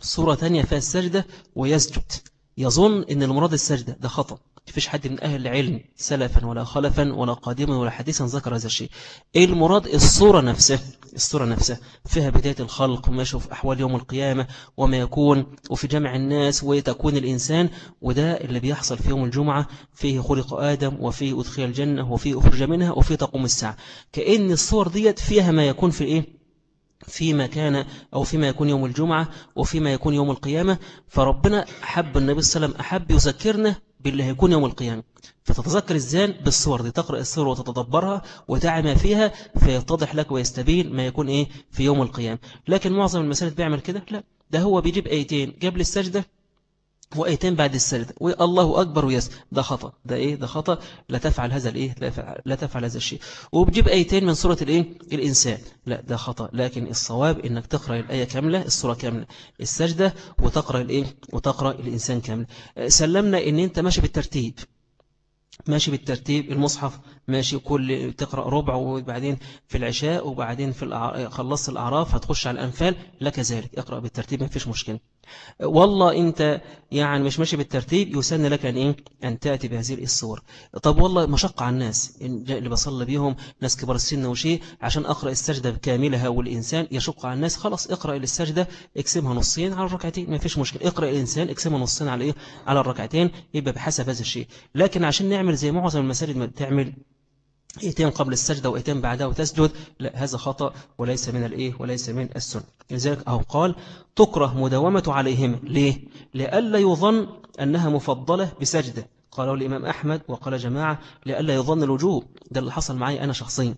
صورة تانية فيها السجدة ويسجد. يظن إن المراد السجدة. ده خطأ. فيش حد من أهل العلم سلفا ولا خلفا ولا قادما ولا حديثا ذكر هذا الشيء. إيه المراد الصورة نفسها الصورة نفسها فيها بداية الخلق وما يشوف أحوال يوم القيامة وما يكون وفي جمع الناس وتكون الإنسان وده اللي بيحصل في يوم الجمعة فيه خلق آدم وفيه أدخل الجنة وفيه أخرج منها وفيه تقوم الساعة. كأن الصور ديت فيها ما يكون في إيه؟ فيما كان أو فيما يكون يوم الجمعة وفيما يكون يوم القيامة. فربنا أحب النبي صلى الله عليه وسلم أحب يذكرنا باللي هيكون يوم القيامة. فتتذكر الزان بالصور دي تقرأ الصور وتتدبرها وتعمى فيها فيتضح لك ويستبين ما يكون إيه؟ في يوم القيامة. لكن معظم المسائل بيعمل كده؟ لا. ده هو بيجيب آيتين. قبل السجدة وآيتين بعد السجدة والله أكبر ويس. ده خطأ. ده إيه؟ ده خطأ. لا تفعل هذا الإيه؟ لا تفعل هذا الشيء. وبجيب آيتين من سورة الإيه؟ الإنسان. لا ده خطأ. لكن الصواب إنك تقرأ الآية كاملة السورة كاملة. السجدة وتقرأ الإيه؟ وتقرأ الإنسان كامل. سلمنا إن أنت ماشي بالترتيب. ماشي بالترتيب. المصحف ماشي. كل تقرأ ربع وبعدين في العشاء وبعدين في خلصت الأعراف هتخش على الأنفال. لك ذلك. اقرأ بالترتيب ما فيش مشكلة. والله أنت يعني مش ماشي بالترتيب يسن لك أن, إيه؟ أن تأتي بهذه الصور طب والله مشقة على الناس اللي بصلي بيهم ناس كبار السن وشيء عشان أقرأ السجدة كاملها والإنسان يشق على الناس خلاص اقرأ السجدة اكسمها نصين على الركعتين ما فيش مشكلة اقرأ الإنسان اكسمها نصين على إيه؟ على الركعتين يبقى بحسب هذا الشيء لكن عشان نعمل زي معظم المساجد ما بتعمل ايتين قبل السجدة وايتين بعدها وتسجد. لا هذا خطأ وليس من الإيه وليس من السنة. لذلك أو قال تكره مداومة عليهما ليه؟ لألا يظن أنها مفضلة بسجدة. قالوا الإمام أحمد وقال جماعة لألا يظن الوجوب. ده اللي حصل معي أنا شخصيا.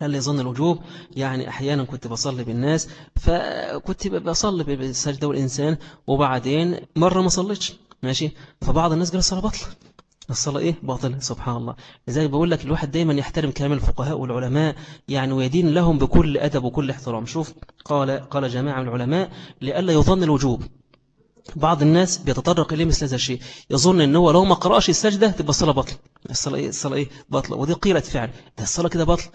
لألا يظن الوجوب. يعني أحيانا كنت بصلي بالناس فكنت بصلي بالسجدة والإنسان وبعدين مرة ما صليتش. ماشي؟ فبعض الناس قال الصلاة بطل. الصلاة إيه؟ باطلة سبحان الله. لذلك بقول لك الواحد دايما يحترم كلام الفقهاء والعلماء يعني ويدين لهم بكل أدب وكل احترام. شوف قال قال جماعة من العلماء لئلا يظن الوجوب. بعض الناس بيتطرق إليه مثل هذا الشيء. يظن إن هو لو ما قرأش السجدة تبقى الصلاة بطل الصلاة إيه؟ الصلاة إيه؟ بطلة ودي قيلة فعل. ده الصلاة كده بطل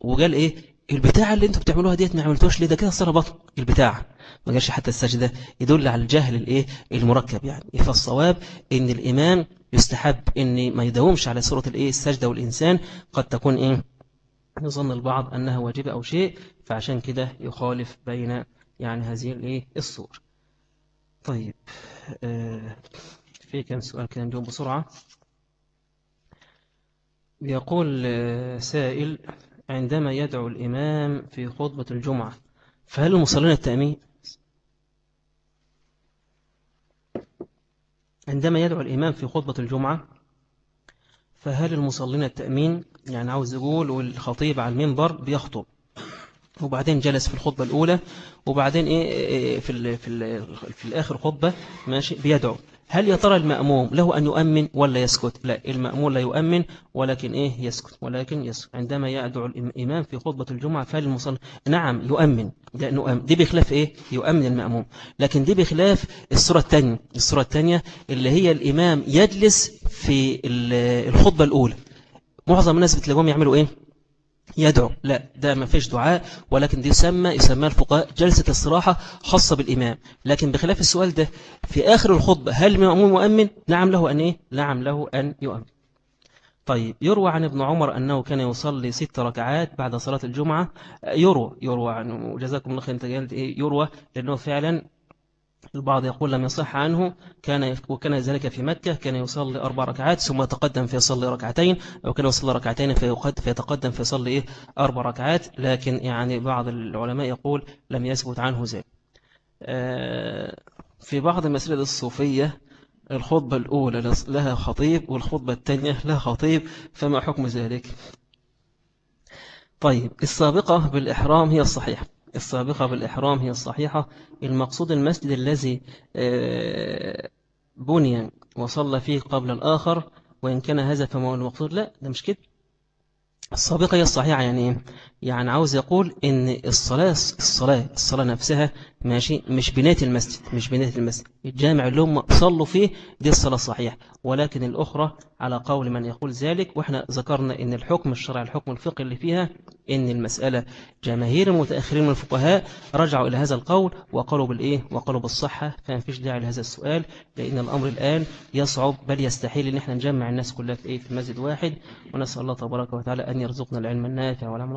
وقال إيه؟ البتاع اللي أنتوا بتعملوها ديت ما عملتوش ليه؟ ده كده الصلاة بطل البتاع ما جاش حتى السجدة. يدل على الجهل الإيه؟ المركب يعني. فالصواب إن الإمام يستحب ان ما يداومش على سورة الإيه؟ السجدة والإنسان. قد تكون إيه؟ يظن البعض أنها واجبة أو شيء فعشان كده يخالف بين يعني هذه الإيه؟ الصور. طيب آه في كم سؤال كده نجاوب بسرعة. بيقول آه سائل عندما يدعو الإمام في خطبة الجمعة فهل المصلين التأمين؟ عندما يدعو الإمام في خطبة الجمعة فهل المصلين التأمين يعني عاوز يقول والخطيب على المنبر بيخطب؟ وبعدين جلس في الخطبة الأولى وبعدين إيه, إيه،, إيه، في ال في ال في الآخر خطبة ماشي بيدعو. هل يا ترى المأموم له أن يؤمن ولا يسكت؟ لا المأموم لا يؤمن ولكن إيه يسكت ولكن يسكت. عندما يدعو الإمام في خطبة الجمعة فالمصلي نعم يؤمن لأنه أمن دي بخلاف إيه؟ يؤمن المأموم. لكن دي بخلاف الصورة الثانية الصورة الثانية اللي هي الإمام يجلس في الخطبة الأولى. معظم الناس بتلاقوهم يعملوا إيه؟ يدعو. لا ده ما فيش دعاء ولكن دي يسمى يسمى الفقهاء جلسة استراحة خاصة بالإمام. لكن بخلاف السؤال ده في آخر الخطبة هل المأموم مؤمن؟ نعم له أن إيه؟ نعم له أن يؤمن. طيب يروى عن ابن عمر أنه كان يصلي ست ركعات بعد صلاة الجمعة. يروى يروى عنه. جزاكم الله خير. أنت إيه؟ يروى لأنه فعلا البعض يقول لم يصح عنه كان وكان ذلك في مكة كان يصلي أربع ركعات ثم يتقدم فيصلي ركعتين أو كان يصلي ركعتين فيتقدم فيصلي إيه؟ أربع ركعات. لكن يعني بعض العلماء يقول لم يثبت عنه ذلك. آه، في بعض المسائل الصوفية الخطبة الأولى لها خطيب والخطبة الثانية لها خطيب فما حكم ذلك؟ طيب السابقة بالإحرام هي الصحيحة. السابقة بالإحرام هي الصحيحة المقصود المسجد الذي آه، بني وصلى فيه قبل الآخر وإن كان هذا فما هو المقصود لا ده مش كده السابقة هي الصحيحة يعني؟ يعني عاوز يقول إن الصلاة الصلاة الصلاة نفسها ماشي مش بناية المسجد مش بناية المسجد. الجامع اللي هم صلوا فيه دي الصلاة الصحيحة. ولكن الأخرى على قول من يقول ذلك وإحنا ذكرنا إن الحكم الشرعي الحكم الفقهي اللي فيها إن المسألة جماهير المتأخرين من الفقهاء رجعوا إلى هذا القول وقالوا بالإيه؟ وقالوا بالصحة. فما فيش داعي لهذا السؤال لأن الأمر الآن يصعب بل يستحيل إن إحنا نجمع الناس كلها في إيه؟ في مسجد واحد. ونسأل الله تبارك وتعالى أن يرزقنا العلم النافع والعمل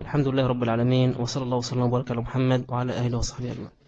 الحمد لله رب العالمين وصلى الله وسلم وبارك على محمد وعلى آله وصحبه أجمعين.